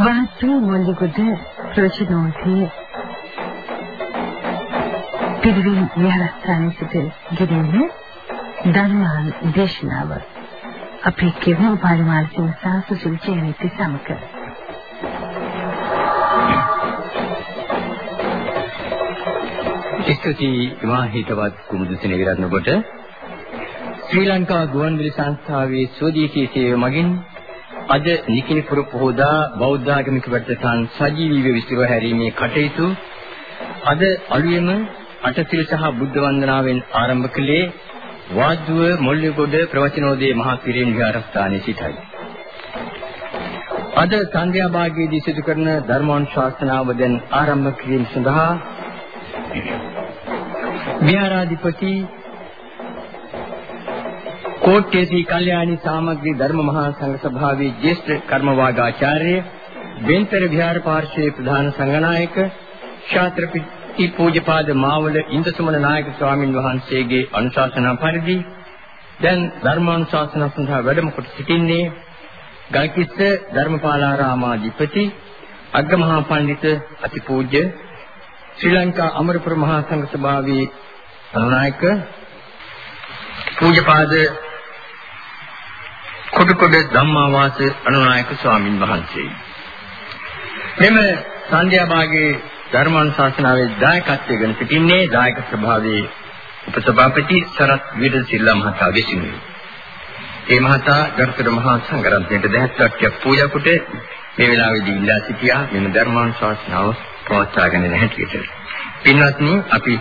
වාතු මොල්ලිගොඩ ප්‍රචනෝතේ පිරිවින් විහාරස්ථානයේ සිට ගෙදෙන්නේ ධර්මාන් දේශනාව. අපේ කෙරෙන පාරිමාල් සිංහ සාසු සුචේනිත සමක ස්තුතියි මා හිතවත් කුමුදු සෙනවිරත්න කොට ශ්‍රී ලංකා ගුවන්විදුලි සංස්ථාවේ ස්වදේශී සේවය මගින් අද නිකිනිපුර පොහොදා බෞද්ධ ආගමික වැඩසටහන් සජීවීව විසිරව හැරීමේ කටයුතු අද අලුයම අටසිල් සහ බුද්ධ වන්දනාවෙන් ආරම්භ කළේ වාද්දුව මොල්ලිගොඩ ප්‍රවචනෝදේ මහා පිරින් විහාරස්ථානයේ සිටයි. අද සංඝයා භාගයේදී සිදු කරන ධර්මානුශාසනාව දැන් ආරම්භ කිරීම සඳහා විහාරාධිපති කෝට්ටේසී කල්යාණි සාමග්‍රී ධර්ම මහා සංඝ සභාවේ ජ්‍යෙෂ්ඨ කර්මවාගාචාර්ය බෙන්තර විහාර පාර්ශ්වයේ ප්‍රධාන සංඝනායක ශාත්‍රපති පූජ්‍යපාද මාවල ඉන්දසමන නායක ස්වාමින් වහන්සේගේ අනුශාසනා පරිදි දැන් ධර්මානුශාසන සඳහා වැඩම කොට සිටින්නේ ගල්කිස්ස ධර්මපාලාරාමාධිපති අග්ගමහා පඬිත අතිපූජ්‍ය ශ්‍රී ලංකා අමරපුර මහා සංඝ සභාවේ නායක පූජ්‍යපාද කොටකොඩ ධම්මාවාස අනුනායක ස්වාමින් වහන්සේ. මෙම සන්ධ්‍යා භාගයේ ධර්මානුශාසනාවේ දායකත්වයෙන් සිටින්නේ දායක සභාවේ උපසභාපති සරත් වීරසිල්ලා මහතා විසිනි. ඒ මහතා ගරුතර මහා සංඝරත්නයට දැහැත්වක්ය පූජා කොට මේ වෙලාවේදී ඉල්ලා සිටියා මෙම ධර්මානුශාසනාව පවත්වාගෙන යන හැටියට. පින්වත්නි අපි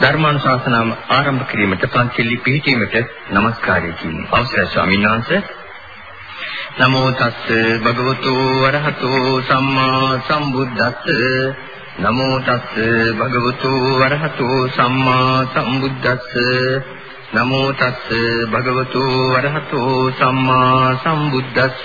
ධර්මානුශාසනාව ආරම්භ කිරීමට පන්සිල්ලි පිළිපීමට নমස්කාරය කියමු. අවසරයි ස්වාමීන් වහන්සේ. නමෝ තස්ස භගවතු වරහතෝ සම්මා සම්බුද්දස්ස නමෝ තස්ස භගවතු වරහතෝ සම්මා සම්බුද්දස්ස නමෝ තස්ස භගවතු වරහතෝ සම්මා සම්බුද්දස්ස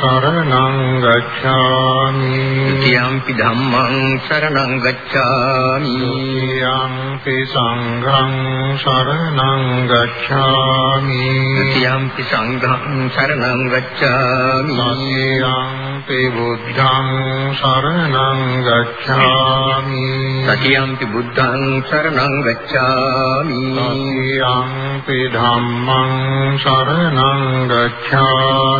සරණං ගච්ඡාමි. යම්පි ධම්මං සරණං ගච්ඡාමි. යම්පි සංඝං සරණං ගච්ඡාමි. යම්පි සංඝං සරණං ගච්ඡාමි. යම්පි බුද්ධං සරණං ගච්ඡාමි. සතියම්පි බුද්ධං සරණං ගච්ඡාමි. යම්පි ධම්මං සරණං ගච්ඡාමි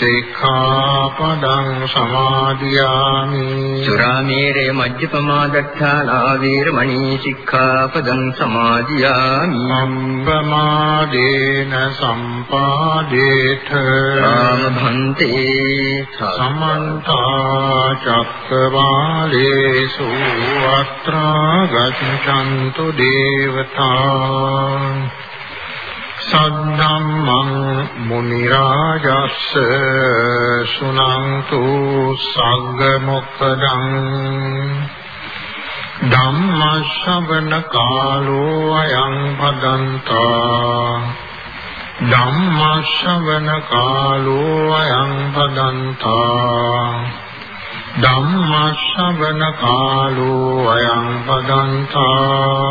සික්ඛාපදං සමාදියාමි සුරාමේරේ මජ්ජපමාදත්තානා වීරමණී සික්ඛාපදං සමාදියාමි සම්පමාදේන සම්පාදේත රාමභන්තේ සමන්ත චක්කවාලේසු අත්‍රා ගච්ඡන්තු දේවතා සද්ධම්මං මුනි රාජස්ස සුනන්තු සග්ග මොක්ඛදං ධම්ම ශ්‍රවණ කාලෝ අයං භදන්තා ධම්ම ශ්‍රවණ කාලෝ අයං භදන්තා ධම්ම ශ්‍රවණ කාලෝ අයං භදන්තා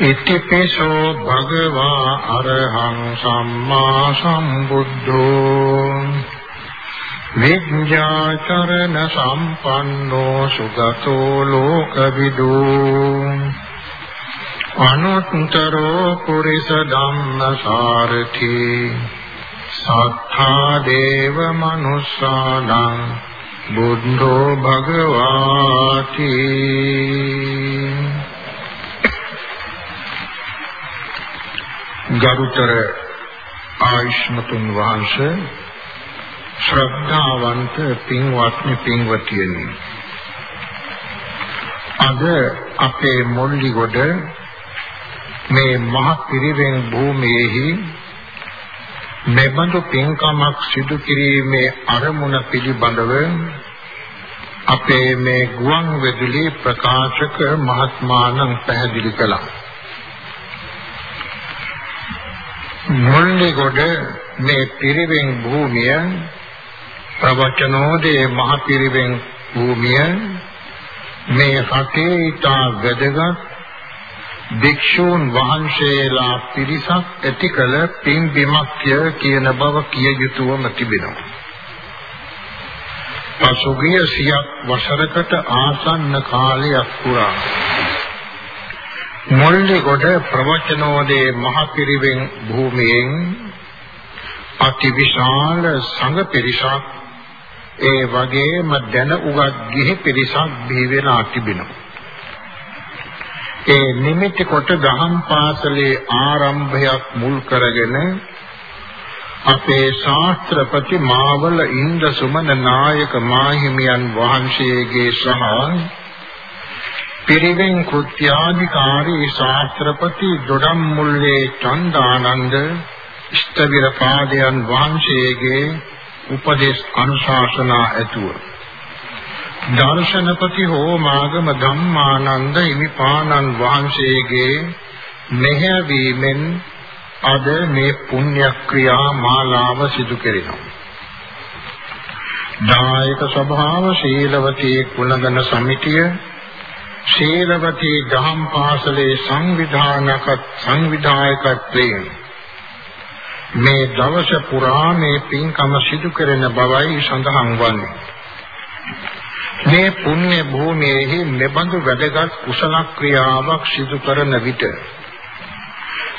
ඉතිපිසෝ භගවා අරහං සම්මා සම්බුද්ධෝ විඤ්ඤාචරණ සම්පන්නෝ සුගතෝ ලෝකවිදු අනුත්තරෝ පුරිස ධම්මසාරති සත්තා දේව මනුස්සානං බුද්ධෝ භගවාති ගරුතර ආයුෂ්මතුන් වහන්සේ ශ්‍රද්ධාවන්ත පින්වත්නි පින්වතියනි අද අපේ මොල්ලිගොඩ මේ මහ පිරිවෙන් භූමියේහි මෙබඳු පින්කමක් සිදු කිරීමේ අරමුණ පිළිබඳව අපේ මේ ගුවන් විදුලි ප්‍රකාශක මහත්මාණන් පැහැදිලි කළා. මොල්ලිගොඩ මේ පිරිවෙන් භූමිය ප්‍රවචනෝදේ මහ පිරිවෙන් භූමිය මේ රටේ ඉතා වැදගත් භික්ෂූන් වහන්සේලා පිරිසක් ඇති කළ පින්බිමක්ය කියන බව කිය යුතුවම තිබෙනවා. පසුගිය සියක් වසරකට ආසන්න කාලයක් පුරා මොල්ලිගොඩ ප්‍රවචනෝදේ මහ පිරිවෙන් භූමියෙන් අතිවිශාල සංඝ පිරිසක් ඒ වගේම දැන උගත් ගිහි පිරිසක් බිහි වෙලා තිබෙනවා. ඒ නිමිති කොට දහම් පාසලේ ආරම්භයක් මුල් කරගෙන අපේ ශාස්ත්‍රපති මාවල ඉන්ද සුමන නායක මාහිමියන් වහන්සේගේ සහ පිරිවෙන් කෘත්‍යාධිකාරී ශාස්ත්‍රපති දොඩම්මුල්ලේ චන්දානන්ද ස්ථවිර පාදයන් වහන්සේගේ උපදේශ අනුශාසනා ඇතුව දර්ශනපති හෝ මාගම ධම්මානන්ද හිමිපාණන් වහන්සේගේ මෙහෙයවීමෙන් අද මේ පුණ්‍ය ක්‍රියා මාලාව සිදු කෙරෙනවා. දායක ස්වභාව ශීලවතී කුලගණ සමිතිය ශීලවතී දහම් පාසලේ සංවිධානක සංවිධායකත්වයෙන් මේ දවස පුරා මේ පින්කම සිදු කරන බවයි සඳහන් වන්නේ. මේ පුණ්‍ය භූමියේහි මෙබඳු වැදගත් කුසල ක්‍රියාවක් සිදු කරන විට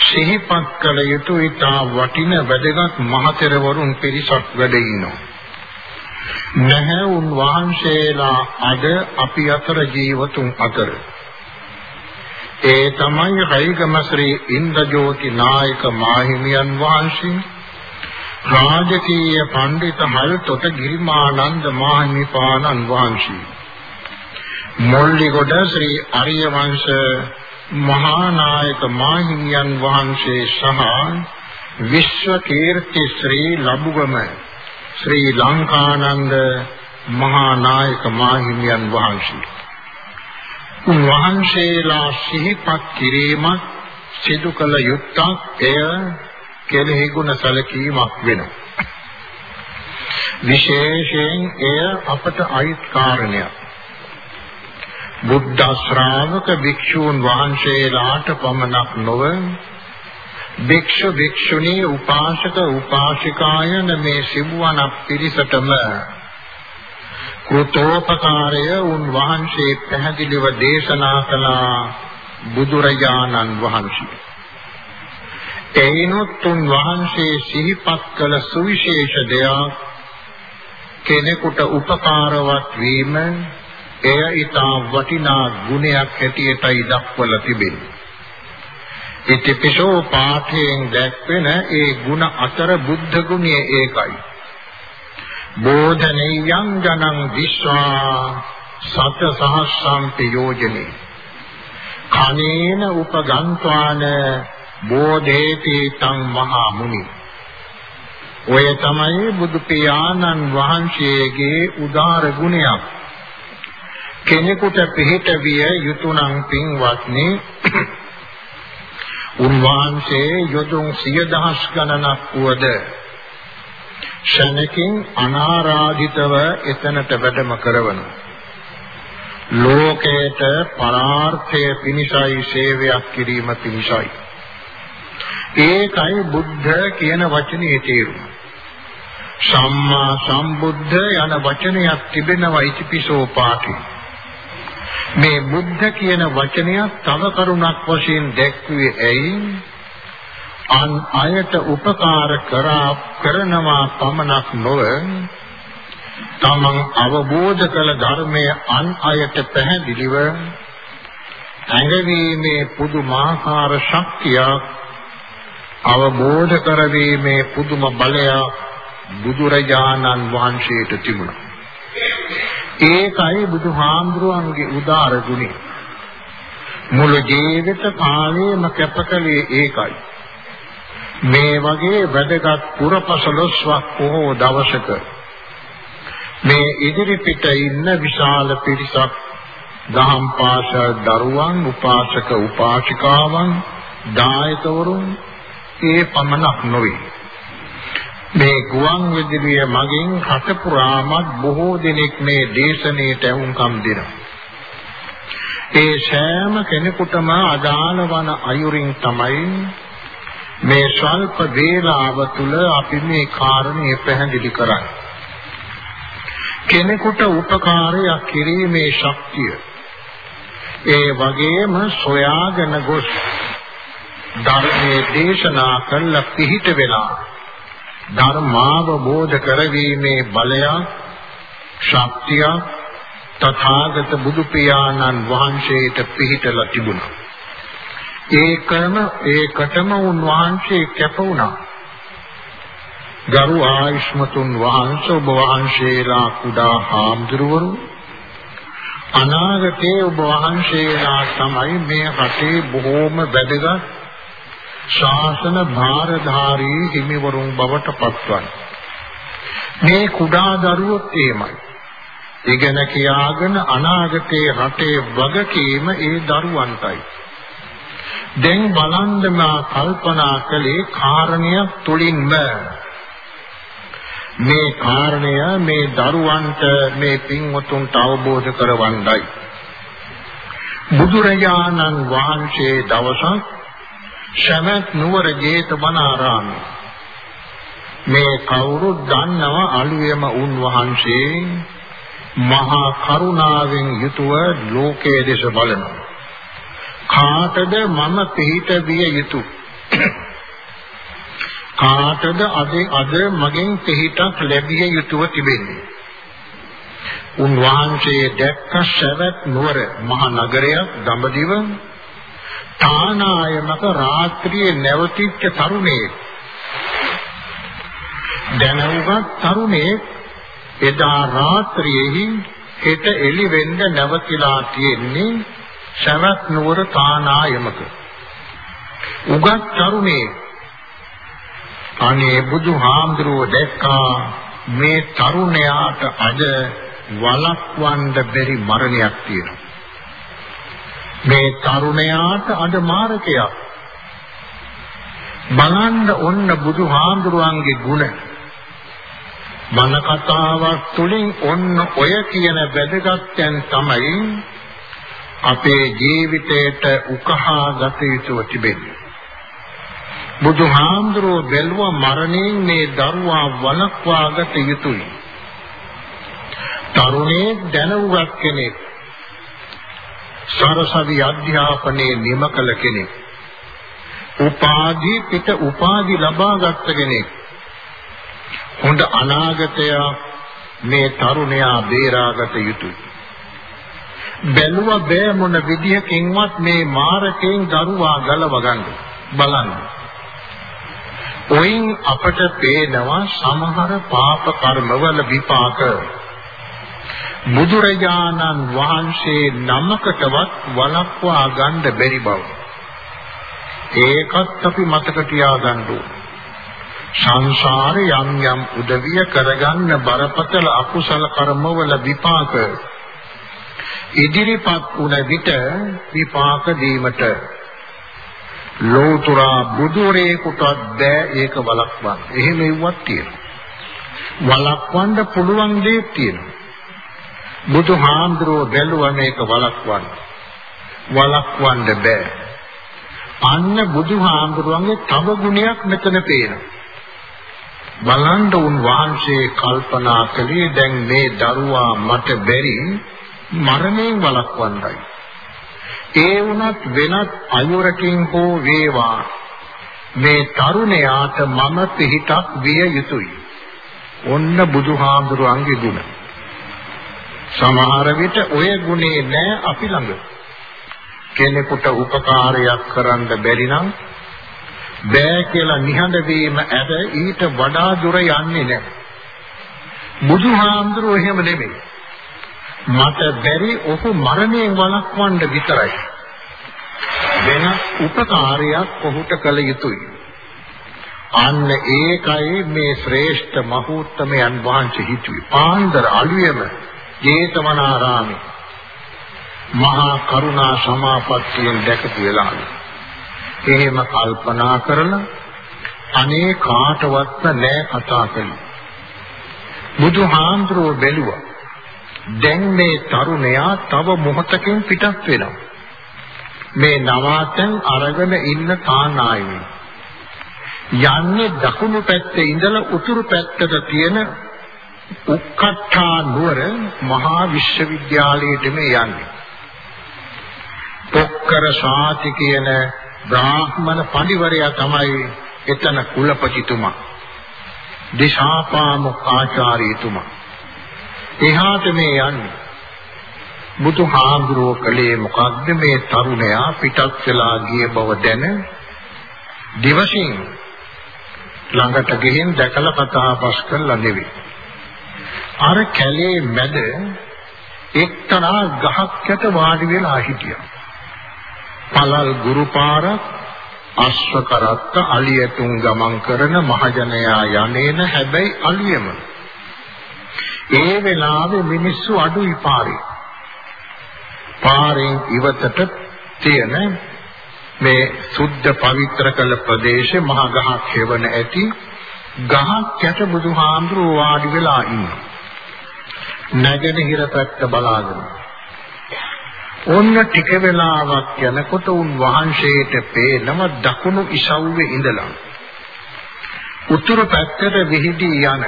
සිහිපත් කළ යුතු ඊටා වටින වැදගත් මහතෙරවරුන් පිරිසක් වැඩ ඉන්නවා. නැහැ උන් වහන්සේලා අද අපි අතර ජීවතුන් අතර. ඒ තමයි රයිගම ශ්‍රී ඉන්ද්‍රජෝති නායක මාහිමියන් වහන්සේ රාජකීය පඬිත හල්තොට ගිරිමානන්ද මාහිමිපාණන් වහන්සේ. මොල්ලිගොඩ ශ්‍රී අරිය වංශ මහා නායක මාහිමියන් වහන්සේ සහ විශ්ව කීර්ති ශ්‍රී ලබුගම ශ්‍රී ලංකානන්ද මහා නායක මාහිමියන් වහන්සේ වහන්සේලා සිහිපත් කිරීමත් සිදු කළ යුත්තක් එය කෙලෙහි ගුණ සැලකීමක් වෙනවා. විශේෂයෙන් එය අපට අයිත් කාරණයක්. බුද්ධ ශ්‍රාවක භික්ෂූන් වහන්සේලාට පමණක් නොව භික්ෂු භික්ෂුණී උපාසක උපාසිකායන මේ සිවුවන පිරිසටම කෘතෝපකාරය උන් වහන්සේ පැහැදිලිව දේශනා කළා බුදුරජාණන් වහන්සේ. එයිනොත් උන් වහන්සේ සිහිපත් කළ සුවිශේෂ දෙයක් කෙනෙකුට උපකාරවත් වීම එය ඊටා වටිනා ගුණයක් හැටියටයි දක්වලා තිබෙන්නේ. ඉතිපිසෝ පාඨයෙන් දැක්වෙන ඒ ಗುಣ අතර බුද්ධ ගුණය ඒකයි. බෝධනෙයං ජනං විශ්වා සත සහස්සම්පි යෝජනේ. කනේන උපගන්්වාන බෝධේති තං මහා මුනි. ඔය තමයි බුදු පියාණන් වහන්සේගේ උදාර ගුණයක්. කෙනෙකුට පිළිට විය යුතුයනම් පින්වත්නි උන්වහන්සේ යොදුන් සිය දහස් ගණනක් වුවද ශනකින් අනාරාධිතව එතනට වැඩම කරවනවා ලෝකයට පරාර්ථය පිණිසයි සේවයක් කිරීම පිණිසයි. ඒකයි බුද්ධ කියන වචනේ තේරුම. සම්මා සම්බුද්ධ යන වචනයක් තිබෙනවා ඉතිපිසෝ පාඨේ. මේ බුද්ධ කියන වචනය තව කරුණක් වශයෙන් දැක්ුවේ ඇයි? අන් අයට උපකාර කරා කරනවා පමණක් නොව තමන් අවබෝධ කළ ධර්මය අන් අයට පැහැදිලිව ඇඟවීමේ පුදුමාකාර ශක්තියක් අවබෝධ කරවීමේ පුදුම බලයක් බුදුරජාණන් වහන්සේට තිබුණා. ඒකයි බුදුහාමුදුරන්ගේ උදාර ගුණය. මුළු ජීවිත කාලයම කැපකලේ ඒකයි. මේ වගේ වැදගත් පුරපසළොස්වක් පොහෝ දවසක මේ ඉදිරි පිට ඉන්න විශාල පිරිසක් දහම් පාසල් දරුවන් උපාසක උපාසිකාවන් දායකවරුන් ඒ පමණක් නොවේ මේ ගුවන් විදුලිය මගින් රට පුරාමත් බොහෝ දෙනෙක් මේ දේශනාවට ඇහුම්කම් දෙනවා. ඒ සෑම කෙනෙකුටම අදාළ වන අයුරින් තමයි මේ ස්වල්ප වේලාව තුල අපි මේ කාරණේ පැහැදිලි කරන්නේ. කෙනෙකුට උපකාරයක් කිරීමේ ශක්තිය. ඒ වගේම සොයාගෙන ගොස් ධර්මයේ දේශනා කළ පිහිට වෙලා ධර්මාවබෝධ කරවීමේ බලය ශක්තිය තථාගත බුදු පියාණන් වහන්සේට පිහිටලා තිබුණා. ඒකම ඒකටම උන්වහන්සේ කැප වුණා. ගරු ආයුෂ්මතුන් වහන්සේ ඔබ වහන්සේලා කුඩා හාමුදුරුවරු අනාගතයේ ඔබ වහන්සේලා තමයි මේ රටේ බොහෝම වැදගත් ශාසන භාරධාරී හිමිවරුන් බවට පත්වන්නේ. මේ කුඩා දරුවොත් එහෙමයි. ඉගෙන කියාගෙන අනාගතයේ රටේ වගකීම ඒ දරුවන්ටයි. දැන් බලන්න මා කල්පනා කළේ කාරණයක් තුලින්ම මේ කාරණය මේ දරුවන්ට මේ පින්වතුන්ට අවබෝධ කරවන්නයි බුදුරජාණන් වහන්සේ දවසක් ශමත් නුවර ජේතවනාරාමයේ මේ කවුරුත් දන්නව අලුයම උන්වහන්සේ මහා කරුණාවෙන් යුතුව ලෝකයේ දෙස බලනවා කාටද මම පිහිට විය යුතුය කාටද අද අද මගෙන් පිහිටක් ලැබිය යුතුව තිබෙන්නේ? උන්වහන්සේ දැක්ක ශරත් නුවර මහ නගරයක් දඹදිව තානායමක රාත්‍රියේ නැවතිච්ච තරුණේ දැනුගත් තරුණේ එදා රාත්‍රියේහි හෙට එළි වෙන්න නැවතිලා තියෙන්නේ ශරත් නුවර තානායමක උගත් තරුණේ අනේ බුදුහාමුදුරුවෝ දැක්කා මේ තරුණයාට අද වළක්වන්න බැරි මරණයක් තියෙනවා. මේ තරුණයාට අද මාරකයක්. බලන්න ඔන්න බුදුහාමුදුරුවන්ගේ ගුණ. මන කතාවක් තුලින් ඔන්න ඔය කියන වැදගත්යන් තමයි අපේ ජීවිතයට උකහා ගත යුතුව තිබෙන්නේ. බුදුහාමුදුරුව බැලුවා මරණයෙන් මේ දරුවා වළක්වා ගත යුතුයි. තරුණේ දැනුවත් කෙනෙක්. සරසවි අධ්‍යාපනයේ නිම කළ කෙනෙක්. උපාධි පිට උපාධි ලබා ගත්ත කෙනෙක්. හොඳ අනාගතය මේ තරුණයා බේරාගත යුතුයි. බැලුව බෑ මොන විදියකින්වත් මේ මාරකෙන් දරුවා ගලව ගන්න බලන්න. ඔයින් අපට පේනවා සමහර පාප කර්මවල විපාක බුදුරජාණන් වහන්සේ නමකටවත් වළක්වා ගන්න බැරි බව. ඒකත් අපි මතක තියාගන්න සංසාරේ යම් යම් උදවිය කරගන්න බරපතල අකුසල කර්මවල විපාක ඉදිරිපත් වුණ විට විපාක දීමට ලෝතුරා බුදුරේකට බෑ ඒක වළක්වන්න. එහෙම එව්වක් තියෙනවා. වළක්වන්න පුළුවන් දේ තියෙනවා. බුදුහාඳුරෝ බැලුවා මේක වළක්වන්න. වළක්වන්න බෑ. අන්න බුදුහාඳුරුවන්ගේ තව ගුණයක් මෙතන පේනවා. බලන්න උන් වහන්සේ කල්පනා කළේ දැන් මේ දරුවා මට බැරි මරණයෙන් වළක්වන්නයි. ඒ වුණත් වෙනත් අයුරකින් හෝ වේවා මේ තරුණයාට මම පිහිටක් විය යුතුයි. ඔන්න බුදුහාමුදුරන්ගේ ගුණ. සමහර විට ඔය ගුණේ නෑ අපි ළඟ. කෙනෙකුට උපකාරයක් කරන්න බැරි නම් බෑ කියලා නිහඬ වීම ඇද ඊට වඩා දුර යන්නේ නැහැ. බුදුහාමුදුරුවෝ එහෙම නෙමෙයි. මට බැරි ඔහු මරණයෙන් වළක්වන්න විතරයි. වෙන උපකාරයක් ඔහුට කළ යුතුයි. අන්න ඒකයි මේ ශ්‍රේෂ්ඨ මහෝත්තමයන් වහන්සේ හිතුවේ. පාන්දර අලුයම ජේතවනාරාමේ මහා කරුණා සමාපත්තියෙන් දැකපු වෙලාවේ එහෙම කල්පනා කරලා අනේ කාටවත් නෑ කතා කළේ. බුදුහාඳුරෝ බැලුවා. දැන් මේ තරුණයා තව මොහොතකින් පිටත් වෙනවා. මේ නවාතන් අරගෙන ඉන්න තානායනේ. යන්නේ දකුණු පැත්තේ ඉඳලා උතුරු පැත්තට තියෙන උක්කට්ඨා නුවර මහා විශ්වවිද්‍යාලයට මේ යන්නේ. පොක්කර සාති කියන බ්‍රාහ්මණ පඬිවරයා තමයි එතන කුලපතිතුමා. දිශාපාමුඛ ආචාර්යතුමා. එහාට මේ යන්නේ. බුදුහාඳුරෝ කලේ මොකද්ද මේ තරුණයා පිටත් වෙලා ගිය බව දැන දිවසින් ළඟට ගිහින් දැකලා කතා බස් කරලා නෙවෙයි. අර කැලේ මැද එක්තරා ගහක් යට වාඩි වෙලා හිටියා. පළල් ගුරුපාරක් අශ්ව කරත්ත අලියතුන් ගමන් කරන මහජනයා යන්නේන හැබැයි අලියම. ඒ වෙලාවේ මිනිස්සු අඩුයි පාරේ පාරෙන් ඉවතට තියෙන මේ සුද්ධ පවිත්‍ර කළ ප්‍රදේශේ මහ ගහක් හේවන ඇති ගහක් යට බුදුහාඳුරෝ වාඩි වෙලා ඉන්නවා. නැගෙනහිර පැත්ත බලාගෙන ඔන්න ටික වෙලාවක් යනකොට උන් වහන්සේට පේනම දකුණු ඉසව්වේ ඉඳලා උතුරු පැත්තට විහිදී යන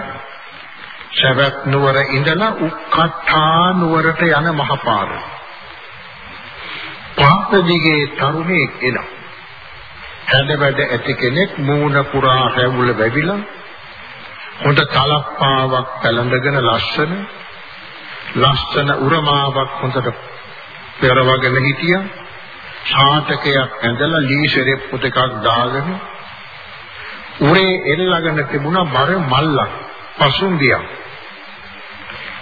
සවැත් නුවර ඉඳලා උක්කට්ඨා නුවරට යන මහපාර. පාපදිගේ තරුණෙක් එනවා. හැඩවැඩ ඇති කෙනෙක් මූණ පුරා හැවුල වැවිලා හොඳ තලප්පාවක් පැලඳගෙන ලස්සන ලස්සන උරමාවක් හොඳට පෙරවගෙන හිටියා. ඡාතකයක් ඇඳලා ලී ශෙරෙප්පු දෙකක් දාගෙන උරේ එල්ලගෙන තිබුණා බර මල්ලක් පසුම්බියක්.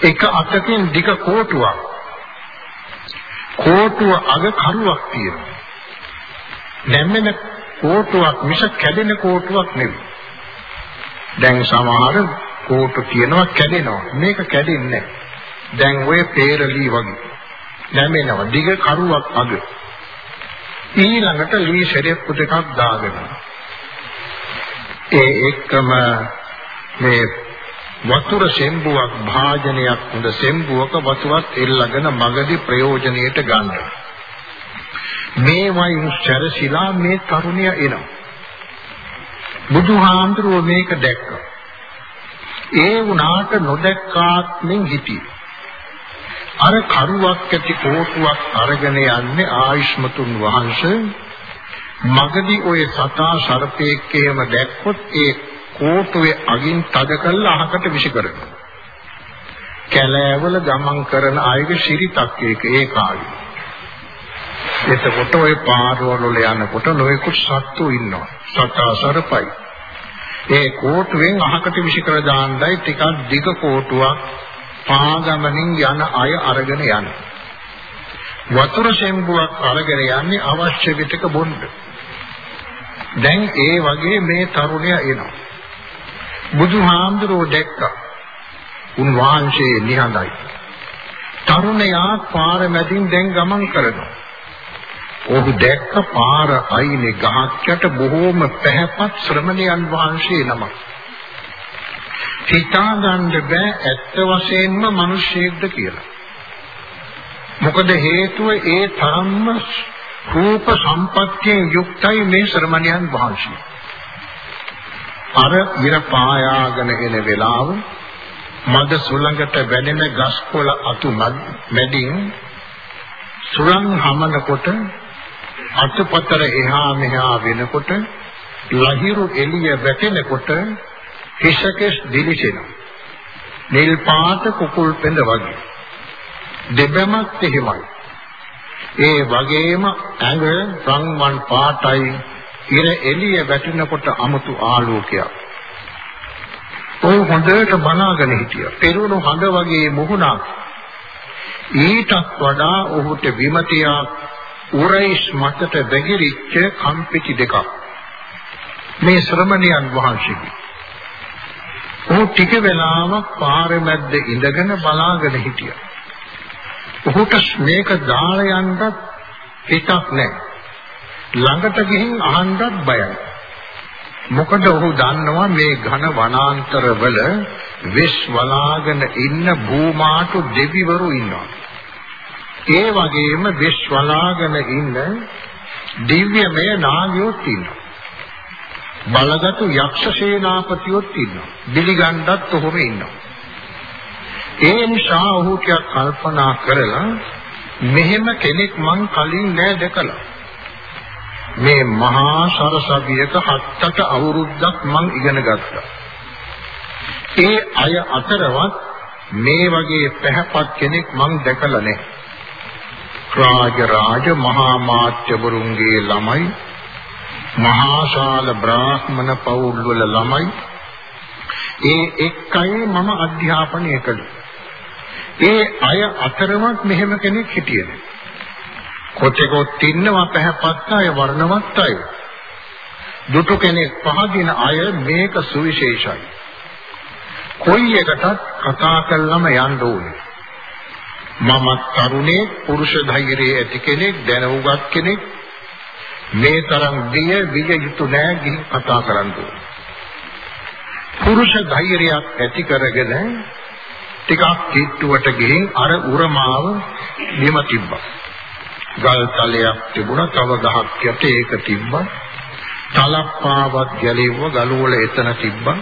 එක අතකින් දිග කෝටුවක්. කෝටුව අග කරුවක් තියෙනවා. නැම්මෙන කෝටුවක් මිස කැඩෙන කෝටුවක් නෙවෙයි. දැන් සමහර කෝටු කියනවා කැඩෙනවා. මේක කැඩෙන්නේ නැහැ. දැන් ඔය පේරලි වගේ. නැමෙනවා. දිග කරුවක් අග. ඊළඟට ලී ශරීරපු දෙකක් දාගෙන. ඒ එක්කම මේ වතුර සෙම්බුවක් භාජනයක් හොඳ සෙම්බුවක වතුරත් එල්ලගෙන මගදී ප්‍රයෝජනෙට ගන්න. මේ වයින් සැරසිලා මේ තරුණය එනවා. බුදුහාඳුරෝ මේක දැක්කා. ඒ වුණාට නොදැක්කාත් මෙන් හිටියේ. අර කරුවක් ඇති කෝටුවක් අරගෙන යන්නේ ආයුෂ්මතුන් වහන්සේ මගදී ඔය සතා සර්පෙක් එහෙම දැක්කොත් ඒ කෝටුවේ අගින් තද කරලා අහකට විසි කරනවා. කැලෑවල ගමන් කරන අයගේ ශිරිතක් ඒක ඒ කාලේ. එතකොට ওই පාරවල වල යනකොට නොයෙකුත් සත්තු ඉන්නවා. සතා සර්පයි. ඒ කෝටුවෙන් අහකට විසි කර දාන්නයි ටිකක් දිග කෝටුවක් පාගමනින් යන අය අරගෙන යන්නේ. වතුර සෙම්බුවක් අරගෙන යන්නේ අවශ්‍ය විටක බොන්න. දැන් ඒ වගේ මේ තරුණයා එනවා. බුදුහාමුදුරෝ දැක්කා. උන්වහන්සේ නිහඬයි. තරුණයා පාර මැදින් දැන් ගමන් කරනවා. ඔහු දැක්ක පාර අයිනේ ගහක් යට බොහෝම පැහැපත් ශ්‍රමණයන් වහන්සේ නමක්. හිතා ගන්න බෑ ඇත්ත වශයෙන්ම මිනිස්සෙක්ද කියලා. මොකද හේතුව ඒ තරම්ම රූප සම්පත්තියෙන් යුක්තයි මේ ශ්‍රමණයන් වහන්සේ. අර විර පායාගෙන එන වෙලාව මද සුළඟට වැනෙන ගස්කොළ අතු මැදින් සුළං හමනකොට අතුපතර එහා මෙහා වෙනකොට ලහිරු එළිය වැටෙනකොට හිසකෙස් දිලිසෙනවා. නිල් පාට කුකුල් පෙඳ වගේ. දෙබැමත් එහෙමයි. ඒ වගේම ඇඟ රන්වන් පාටයි ඉර එළිය වැටෙනකොට අමුතු ආලෝකයක්. ඔය හොඳට බලාගෙන හිටියා. පෙරුණු හඳ වගේ මුහුණක්. ඊටත් වඩා ඔහුට විමතියක් උරයිස් මතට බැගිරිච්ච කම්පිටි දෙකක්. මේ ශ්‍රමණයන් වහන්සේගේ. ඔහු ටික වෙලාවක් පාර මැද්ද ඉඳගෙන බලාගෙන හිටියා. ඔහුට මේක දාලා යන්නත් හිතක් නැහැ. ළඟට ගිහින් අහන්නත් බයයි. මොකද ඔහු දන්නවා මේ ඝන වනාන්තරවල විස් වලාගෙන ඉන්න භූමාටු දෙවිවරු ඉන්නවා. ඒ වගේම විස් වලාගෙන ඉන්න දිව්‍යමය නාගයෝත් ඉන්නවා. බලගතු යක්ෂ සේනාපතියොත් ඉන්නවා. දිලිගණ්ඩත් ඔහොම ඉන්නවා. ඒ නිසා ඔහු කල්පනා කරලා මෙහෙම කෙනෙක් මං කලින් නෑ දැකලා. මේ මහා සරසවියක හත්තට අවුරුද්දක් මං ඉගෙන ගත්තා. ඒ අය අතරවත් මේ වගේ පැහැපත් කෙනෙක් මං දැකලා නැහැ. රාජ රාජ මහා මාත්‍යවරුන්ගේ ළමයි මහා ශාල බ්‍රාහ්මණ පවුල් වල ළමයි ඒ එක්කයි මම අධ්‍යාපනය කළේ. ඒ අය අතරවත් මෙහෙම කෙනෙක් හිටියේ නැහැ. කොටෙකොත් ඉන්නවා පැහැපත් අය වර්ණවත් අය. දුටු කෙනෙක් පහදින අය මේක සුවිශේෂයි. කොයි එකටත් කතා කළම යන්න ඕනේ. මම තරුණේ පුරුෂ ධෛර්යයේ ඇති කෙනෙක් දැනුගත් කෙනෙක් මේ තරම් දිය විජ යුතු නෑ ගිහින් කතා කරන්න ඕනේ. පුරුෂ ධෛර්යයක් ඇති කරගෙන ටිකක් කිට්ටුවට ගිහින් අර උරමාව බිම තිබ්බා. ගල් තලයක් තිබුණා තව ගහක් යට ඒක තිබ්බා තලප්පාවක් ගැලෙව්ව ගලවල එතන තිබ්බා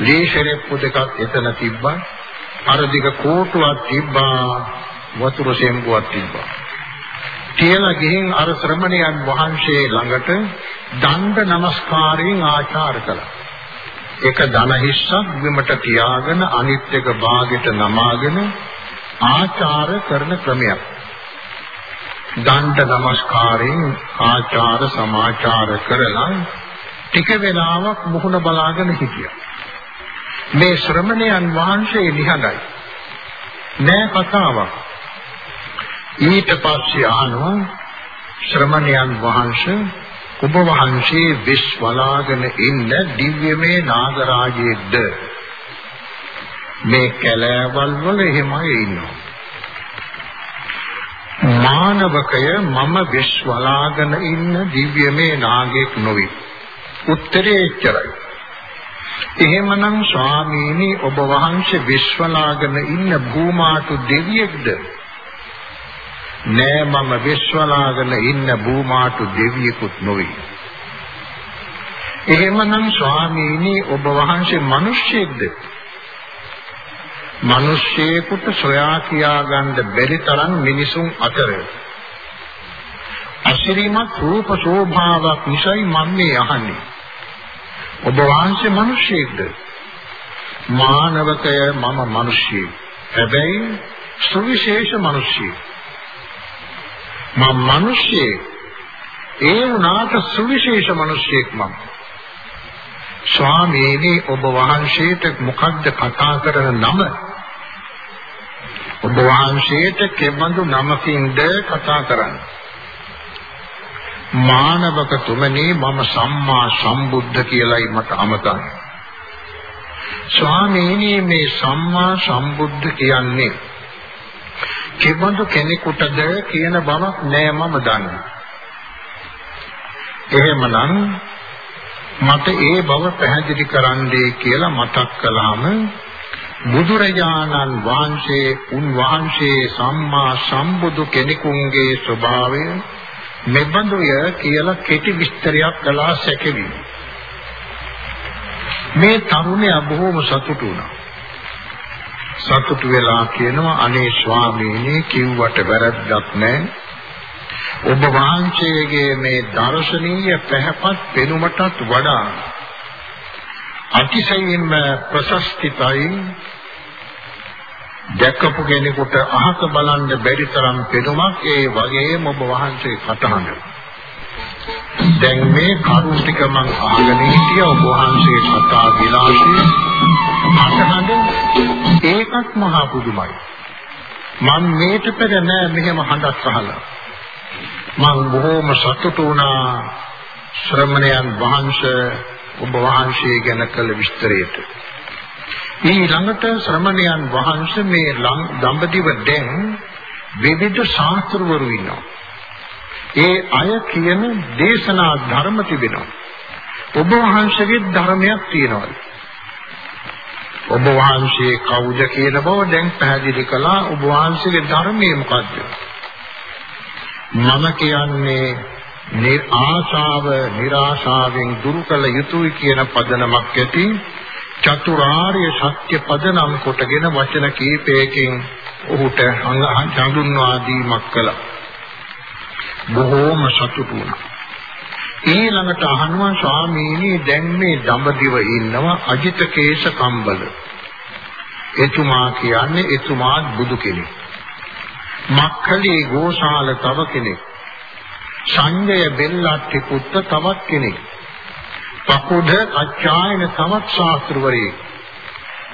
ලේෂරෙප්පු දෙකක් එතන තිබ්බා අර දිග කෝටුවක් තිබ්බා වතුර සෙම්බුවක් තිබ්බා කියලා ගිහින් අර ශ්‍රමණයන් වහන්සේ ළඟට දණ්ඩ නමස්කාරයෙන් ආචාර කළා එක ධන හිස්සක් බිමට තියාගෙන අනිත් එක භාගෙට නමාගෙන ආචාර කරන ක්‍රමයක් දණ්ඩ නමස්කාරයෙන් ආචාර සමාචාර කරලා ටික වෙලාවක් මුහුණ බලාගෙන හිටියා. මේ ශ්‍රමණයන් වහන්සේ නිහඬයි. නෑ කතාවක්. ඊට පස්සේ ආනවා ශ්‍රමණයන් වහන්සේ ඔබ වහන්සේ විශ්වලාගෙන ඉන්න දිව්‍යමය නාගරාජයේද මේ කැලෑවල් වල එහෙමයි ඉන්නවා. මානවකය මම විශ්වලාගෙන ඉන්න දිව්‍යමය නාගයෙක් නොවේ. උත්තරේ එච්චරයි. එහෙමනම් ස්වාමීනි ඔබ වහන්සේ විශ්වලාගෙන ඉන්න භූමාතු දෙවියෙක්ද? නෑ මම විශ්වලාගෙන ඉන්න භූමාතු දෙවියෙකුත් නොවේ. එහෙමනම් ස්වාමීනි ඔබ වහන්සේ මිනිස්සෙක්ද? මිනිස්සෙකුට සොයා කියා ගන්න බැරි තරම් මිනිසුන් අතර අශරීමත් රූප ශෝභාවක් නිසායි මම මේ අහන්නේ. ඔබ වහන්සේ මිනිසෙක්ද? මානවකය මම මිනිසෙක්. හැබැයි සුවිශේෂ මිනිසෙක්. මම මිනිසෙක්. ඒ වුණාට සුවිශේෂ මිනිසෙක් මම. ස්වාමීනි ඔබ වහන්සේට මොකද්ද කතා කරන නම? ඔබ වහන්සේට කෙබඳු නමකින්ද කතා කරන්නේ? මානවක තුමනි මම සම්මා සම්බුද්ධ කියලායි මට අමතන්නේ. ස්වාමීනි මේ සම්මා සම්බුද්ධ කියන්නේ කෙබඳු කෙනෙකුටද කියන බවක් නෑ මම දන්නේ. එහෙමනම් මට ඒ බව පැහැදිලි කරන්නයි කියලා මතක් කළාම බුදුරජාණන් වහන්සේ උන්වහන්සේ සම්මා සම්බුදු කෙනෙකුගේ ස්වභාවය මෙබඳුය කියලා කෙටි විස්තරයක් කළා සැකවි. මේ තරුණයා බොහොම සතුටු වුණා. සතුටු වෙලා කියනවා අනේ ස්වාමීනි කිව්වට වැරද්දක් නැහැ. ඔබ වහන්සේගේ මේ දර්ශනීය පැහැපත් පෙනුමටත් වඩා අතිශයින්ම ප්‍රශස්තිතයි. දැකපු කෙනෙකුට අහක බලන්න බැරි තරම් පෙනුමක් ඒ වගේම ඔබ වහන්සේ කතහඬ දැන් මේ කරුණ ටික මම අහගෙන හිටියා. ඔබ වහන්සේ කතා විලාසය කතහඬ ඒකත් මහා පුදුමයි මම මේට පෙර නෑ මෙහෙම හඬක් අහලා මම බොහොම සතුටු වුණා ශ්‍රමණයන් වහන්සේ ඔබ වහන්සේ ගැන කළ විස්තරයට ඊළඟට ශ්‍රමණයන් වහන්සේ මේ දඹදිව දැන් විවිධ ශාස්ත්‍රවරු ඉන්නවා. ඒ අය කියන දේශනා ධර්ම තිබෙනවා. ඔබ වහන්සේගේ ධර්මයක් තියෙනවා. ඔබ වහන්සේ කවුද කියන බව දැන් පැහැදිලි කළා. ඔබ වහන්සේගේ ධර්මයේ මොකද්ද? මම කියන්නේ ආශාව નિરાශාවෙන් දුරු කළ යුතුයි කියන පදනමක් ඇති චතුරාර්ය සත්‍ය පදනම් කොටගෙන වචන කීපයකින් ඔහුට හඳුන්වා දීමක් කළා. බොහෝම සතුටු වුණා. ඊළඟට අහනවා ස්වාමීනි දැන් මේ දඹදිව ඉන්නව අජිත කේශ කම්බල. එතුමා කියන්නේ එතුමාත් බුදු කෙනෙක්. මක්ඛලී ගෝසාල තව කෙනෙක්. සංජය බෙල්ලට්ටි පුත්ත තවත් කෙනෙක්. පකුඩ අච්ඡායන තවත් ශාස්ත්‍රවරයෙක්.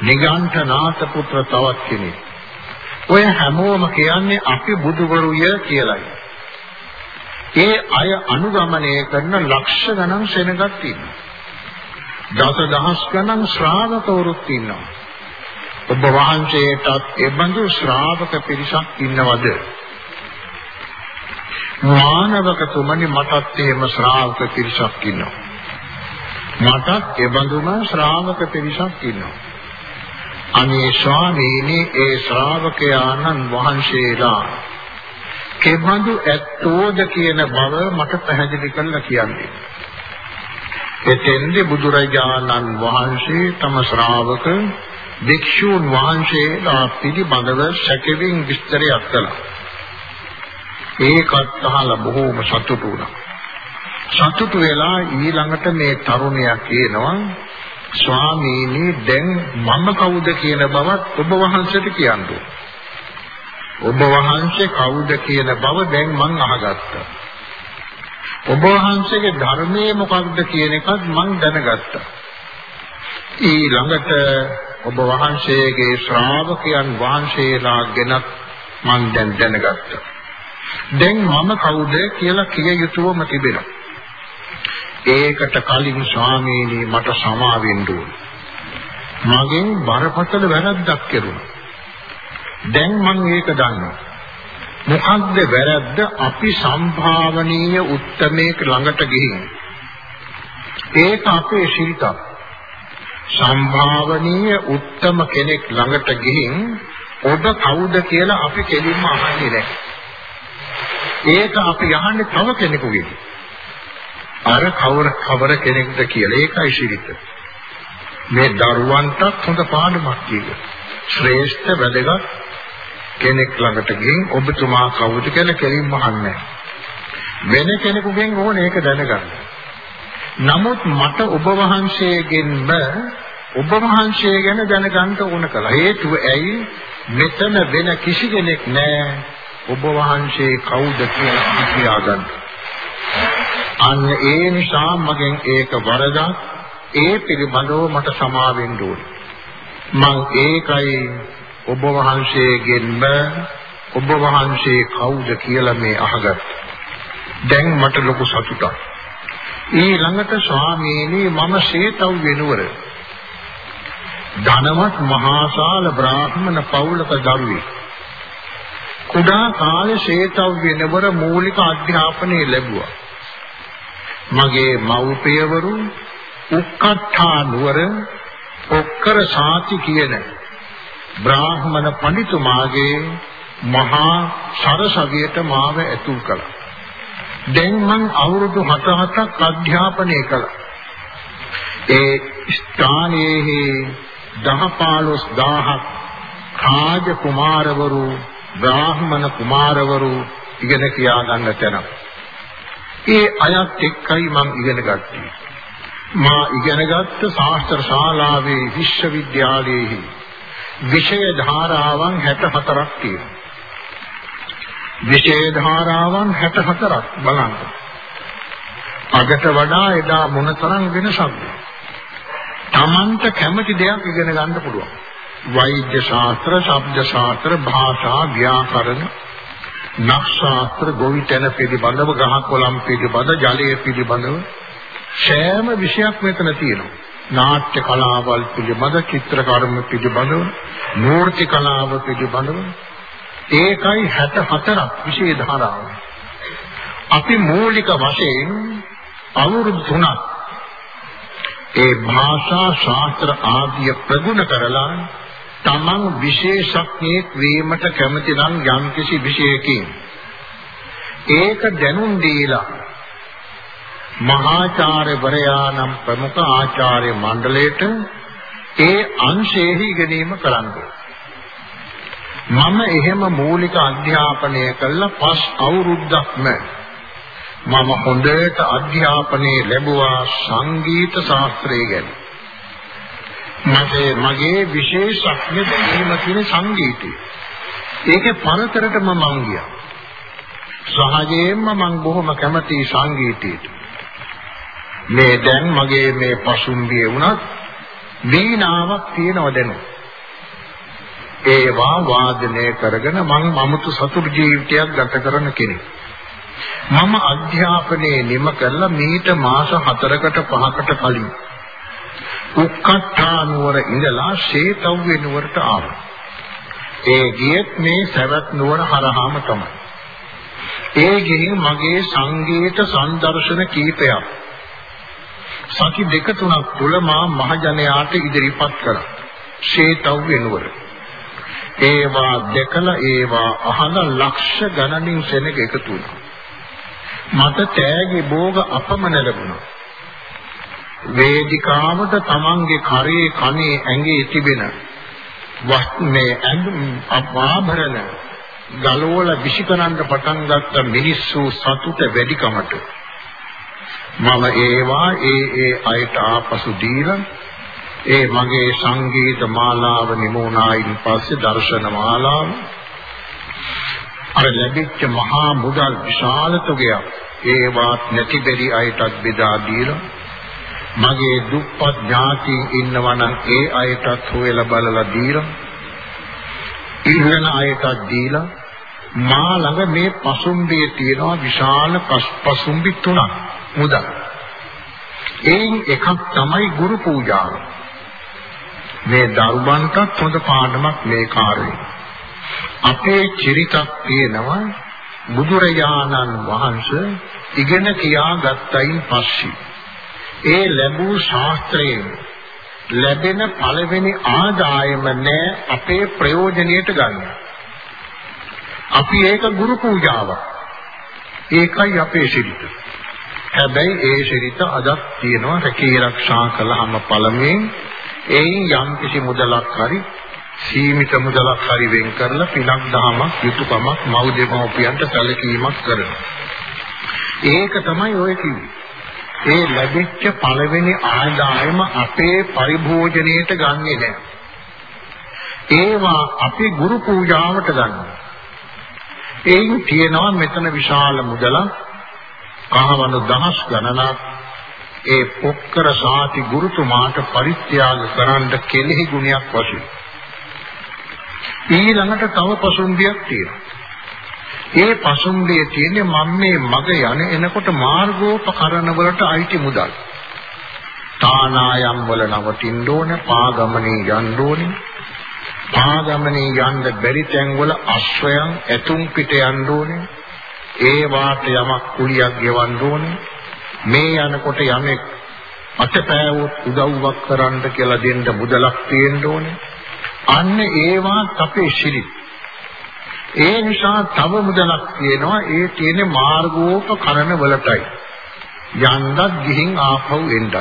නිගණ්ඨනාත පුත්‍ර තවත් කෙනෙක්. ඔය හැමෝම කියන්නේ අපි බුදුවරුය කියලයි. ඒ අය අනුගමනය කරන ලක්ෂ ගණන් සෙනගක් ඉන්නවා. දස දහස් ගණන් ශ්‍රාවකවරුත් ඉන්නවා. ඔබ වහන්සේටත් එබඳු ශ්‍රාවක පිරිසක් ඉන්නවද? මානවක තුමනි මටත් එහෙම ශ්‍රාවක පිරිසක් ඉන්නවා. මටත් එබඳුම ශ්‍රාවක පිරිසක් ඉන්නවා. අනේ ස්වාමීනි ඒ ශ්‍රාවකයාණන් වහන්සේලා කෙබඳු ඇත්තෝද කියන බව මට පැහැදිලි කරලා කියන්නේ. එතෙන්දී බුදුරජාණන් වහන්සේ තම ශ්‍රාවක භික්ෂූන් වහන්සේලා පිළිබඳව සැකෙමින් විස්තරයක් කළා. ඒකත් අහලා බොහෝම සතුටු වුණා. සතුටු වෙලා ඊළඟට මේ තරුණයා කියනවා ස්වාමීනි දැන් මම කවුද කියන බවත් ඔබ වහන්සේට කියන්න ඔබ වහන්සේ කවුද කියන බව දැන් මං අහගත්තා. ඔබ වහන්සේගේ ධර්මයේ මොකක්ද කියන එකත් මං දැනගත්තා. ඊළඟට ඔබ වහන්සේගේ ශ්‍රාවකයන් වහන්සේලා ගැන මං දැන් දැනගත්තා. දැන් මම කවුද කියලා කිය යුතුවම තිබෙනවා. ඒකට කලින් ස්වාමීනි මට සමා වෙන්න ඕන. මගෙන් බරපතල වැරද්දක් කෙරුණා. දැන් මම ඒක දන්නවා. මොකක්ද වැරද්ද අපි සම්භාවනීය උත්තමේක ළඟට ගිහින් ඒක අපේ ශීතක් සම්භාවනීය උත්තම කෙනෙක් ළඟට ගිහින් ඔබ කවුද කියලා අපි කෙලින්ම අහන්නේ නැහැ. ඒක අපි අහන්නේ තව කෙනෙකුගෙන්. අර කවර කවර කෙනෙක්ද කියලා ඒකයි ශිරිත. මේ දරුවන්ටත් හොඳ පාඩමක් ඒක. ශ්‍රේෂ්ඨ වැදගත් කෙනෙක් ළඟට ගිහින් ඔබතුමා කවුද කියලා කෙලින්ම අහන්නේ. වෙන කෙනෙකුගෙන් ඕන ඒක දැනගන්න. නමුත් මට ඔබ වහන්සේගෙන්ම ඔබ වහන්සේ ගැන දැනගන්න ඕන කළා. හේතුව ඇයි? මෙතන වෙන කිසි කෙනෙක් නැහැ. ඔබ වහන්සේ කවුද කියලා කියාගන්න. අන්න ඒ නිසා මගෙන් ඒක වරදක්. ඒ පිළිබඳව මට සමා වෙන්න ඕනේ. මං ඒකයි ඔබ වහන්සේගෙන්ම ඔබ වහන්සේ කවුද කියලා මේ අහගත්තා. දැන් මට ලොකු සතුටක්. ඊළඟට ස්වාමීනි මම ශේතව් වෙනුවර ධනවත් මහාසාල බ්‍රාහ්මණ පවුලක දරුවෙක්. කුඩා කාලේ ශේතව් වෙනවර මූලික අධ්‍යාපනය ලැබුවා. මගේ මව්පියවරු උක්කට්ඨා නුවර ඔක්කර සාති කියන බ්‍රාහ්මණ පඬිතුමාගේ මහා සරසවියට මාව ඇතුල් කළා. දැන් මං අවුරුදු 7-7ක් අධ්‍යාපනය කළා. ඒ ස්ථානයේ 10-15000ක් රාජ කුමාරවරු බ්‍රාහ්මණ කුමාරවරු ඉගෙන කියා ගන්න තැන. ඒ අයත් එක්කයි මං ඉගෙන ගත්තේ. මා ඉගෙනගත්ත ශාස්ත්‍ර ශාලාවේ විශ්වවිද්‍යාලයේ විෂය ධාරාවන් 64ක් තියෙනවා. විෂය ධාරාවන් 64ක් බලන්න. අගට වඩා එදා මොනතරම් වෙනසක්ද? Tamanta කැමති දෙයක් ඉගෙන ගන්න පුළුවන්. වෛද්‍ය ශාස්ත්‍ර, ශබ්ද ශාස්ත්‍ර, භාෂා, ව්‍යාකරණ, නක්ෂාස්ත්‍ර, ගොවිතැන පිළිබඳව, ගහක් කොළන් පිළිබඳව, ජලය පිළිබඳව සෑම විෂයක් මෙතන තියෙනවා. නාට්‍ය කලාවල් පිළිබඳ, චිත්‍ර කර්ම පිළිබඳව, මූර්ති කලාව පිළිබඳව ඒකයි 64ක් විශේෂ ධාරාව. අපි මූලික වශයෙන් අවුරුදු 3ක් ඒ භාෂා ශාස්ත්‍ර ආදිය ප්‍රගුණ කරලා තමන් විශේෂඥයෙක් වීමට කැමති නම් යම්කිසි විෂයකින් ඒක දැනුම් දීලා මහාචාර්යවරයානම් ප්‍රමුඛ ආචාර්ය මණ්ඩලයට ඒ අංශයෙහි ඉගෙනීම කරන්නේ මම එහෙම මූලික අධ්‍යාපනය කළා පස් අවුරුද්දක්ම මම හොඳට අධ්‍යාපනය ලැබුවා සංගීත ශාස්ත්‍රය ගැන. මගේ මගේ විශේෂඥ දැනීම තියෙන සංගීතය. ඒකේ පරතරටම මං ගියා. සහජයෙන්ම මං බොහොම කැමති සංගීතයට. මේ දැන් මගේ මේ පසුම්බියේ වුණත් වීණාවක් තියෙනව දැනුත්. ඒවා වාදනය කරගෙන මම අමුතු සතුට ජීවිතයක් ගත කරන කෙනෙක්. මම අධ්‍යාපනයේ නිම කරලා මීට මාස 4කට 5කට කලින් උක්කට්ඨානුවර ඉඳලා ශේතව්‍ය නුවරට ආවා. ඒ ගියත් මේ සවැත් නුවර හරහාම තමයි. ඒ ගිහින් මගේ සංගීත සංදර්ශන කීපයක් සති දෙක තුනක් තුල මා මහජනයාට ඉදිරිපත් කළා. ශේතව්‍ය නුවර. ඒවා දැකලා ඒවා අහලා ලක්ෂ ගණනින් සෙනග එකතු වුණා. මට තෑගි භෝග අපමණ ලැබුණා. වේදිකාවට තමන්ගේ කරේ කනේ ඇඟේ තිබෙන වස්නේ ඇඳුම් ආභරණ ගලවල විසිකරන්න පටන් ගත්ත මිනිස්සු සතුට වැඩිකමට මම ඒවා ඒ ඒ අයට ආපසු දීලා ඒ මගේ සංගීත මාලාව නිමෝනායින් පස්සේ දර්ශන මාලාව අර ලැබිච්ච මහා මුදල් විශාල තුගයක් ඒවත් නැති බැරි අයටත් බෙදා දීලා මගේ දුප්පත් ඥාතීන් ඉන්නවා නම් ඒ අයටත් හොයලා බලලා දීලා ඉන්න අයටත් දීලා මා ළඟ මේ පසුම්බිය තියෙනවා විශාල පසුම්බි තුනක් මුදල්. එයින් එකක් තමයි ගුරු පූජාව මේ දරුවන්ටත් හොඳ පාඩමක් මේ කාර්යය. අපේ චරිතක් තියෙනවා බුදුරජාණන් වහන්සේ ඉගෙන කියා ගත්තයින් පස්සේ ඒ ලැබූ ශාස්ත්‍රයෙන් ලැබෙන පළවෙනි ආදායම නෑ අපේ ප්‍රයෝජනෙට ගන්න. අපි ඒක ගුරු පූජාවක්. ඒකයි අපේ ශිරිත. හැබැයි ඒ ශිරිත අදත් තියෙනවා රැකී ආරක්ෂා කළාම පළමුවෙන් එයින් යම් කිසි මුදලක් හරි සීමිත මුදලක් හරි වෙන් කරලා පිනක් දහමක් යුතුයකමක් මව් දෙමව්පියන්ට සැලකීමක් කරනවා. ඒක තමයි ඔය කිව්වේ. ඒ ලැබිච්ච පළවෙනි ආදායම අපේ පරිභෝජනයට ගන්නෙ නැහැ. ඒවා අපි ගුරු පූජාවට ගන්නවා. එයින් තියෙනවා මෙතන විශාල මුදලක් කහවණු දහස් ගණනක් ඒ පොක්කර සාති ගුරුතුමාට පරිත්‍යාග කරන්න කෙලෙහි ගුණයක් වශයෙන්. ඊළඟට තව පසුම්බියක් තියෙනවා. ඒ පසුම්බියේ තියෙන්නේ මම මේ මග යන එනකොට මාර්ගෝපකරණ වලට අයිති මුදල්. තානායම් වල නවතින්න ඕන පාගමනේ යන්න ඕනේ. පාගමනේ යන්න බැරි තැන්වල අශ්වයන් ඇතුම් පිට යන්න ඕනේ. ඒ වාට යමක් කුලියක් ගෙවන්න ඕනේ. මේ යනකොට යමෙක් අතපෑවොත් උදව්වක් කරන්න කියලා දෙන්න මුදලක් තියෙන්න ඕනේ. අන්න ඒවා අපේ ශිරිත ඒ නිසා තව මුදලක් තියෙනවා. ඒ තියෙන මාර්ගෝපකරණ වලටයි. යන්නත් ගිහින් ආපහු එන්නත්.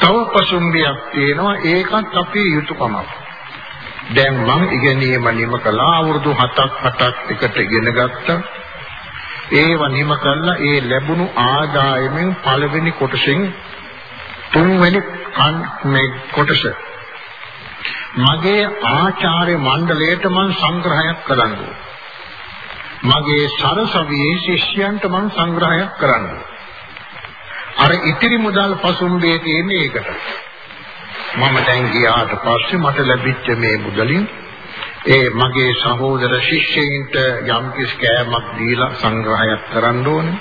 තව පසුම්බියක් තියෙනවා. ඒකත් අපේ යුතුයකමක් දැන් මම ඉගෙනීම නිම කළා. අවුරුදු 7ක් 8ක් එකට ඉගෙන ගත්තා. ඒව නිම කළා. ඒ ලැබුණු ආදායමෙන් පළවෙනි කොටසෙන් තුන්වෙනි මේ කොටස. මගේ ආචාර්ය මණ්ඩලයට මම සංග්‍රහයක් කරන්න මගේ සරසවියේ ශිෂ්‍යයන්ට මම සංග්‍රහයක් කරන්න අර ඉතිරි මුදල් පසුම්බේ තියෙන්නේ ඒකට. මම දැන් ගියාට පස්සේ මට ලැබිච්ච මේ මුදලින් ඒ මගේ සහෝදර ශිෂ්‍යයින්ට යම් කිසි කෑමක් දීලා සංග්‍රහයක් කරන්න ඕනේ.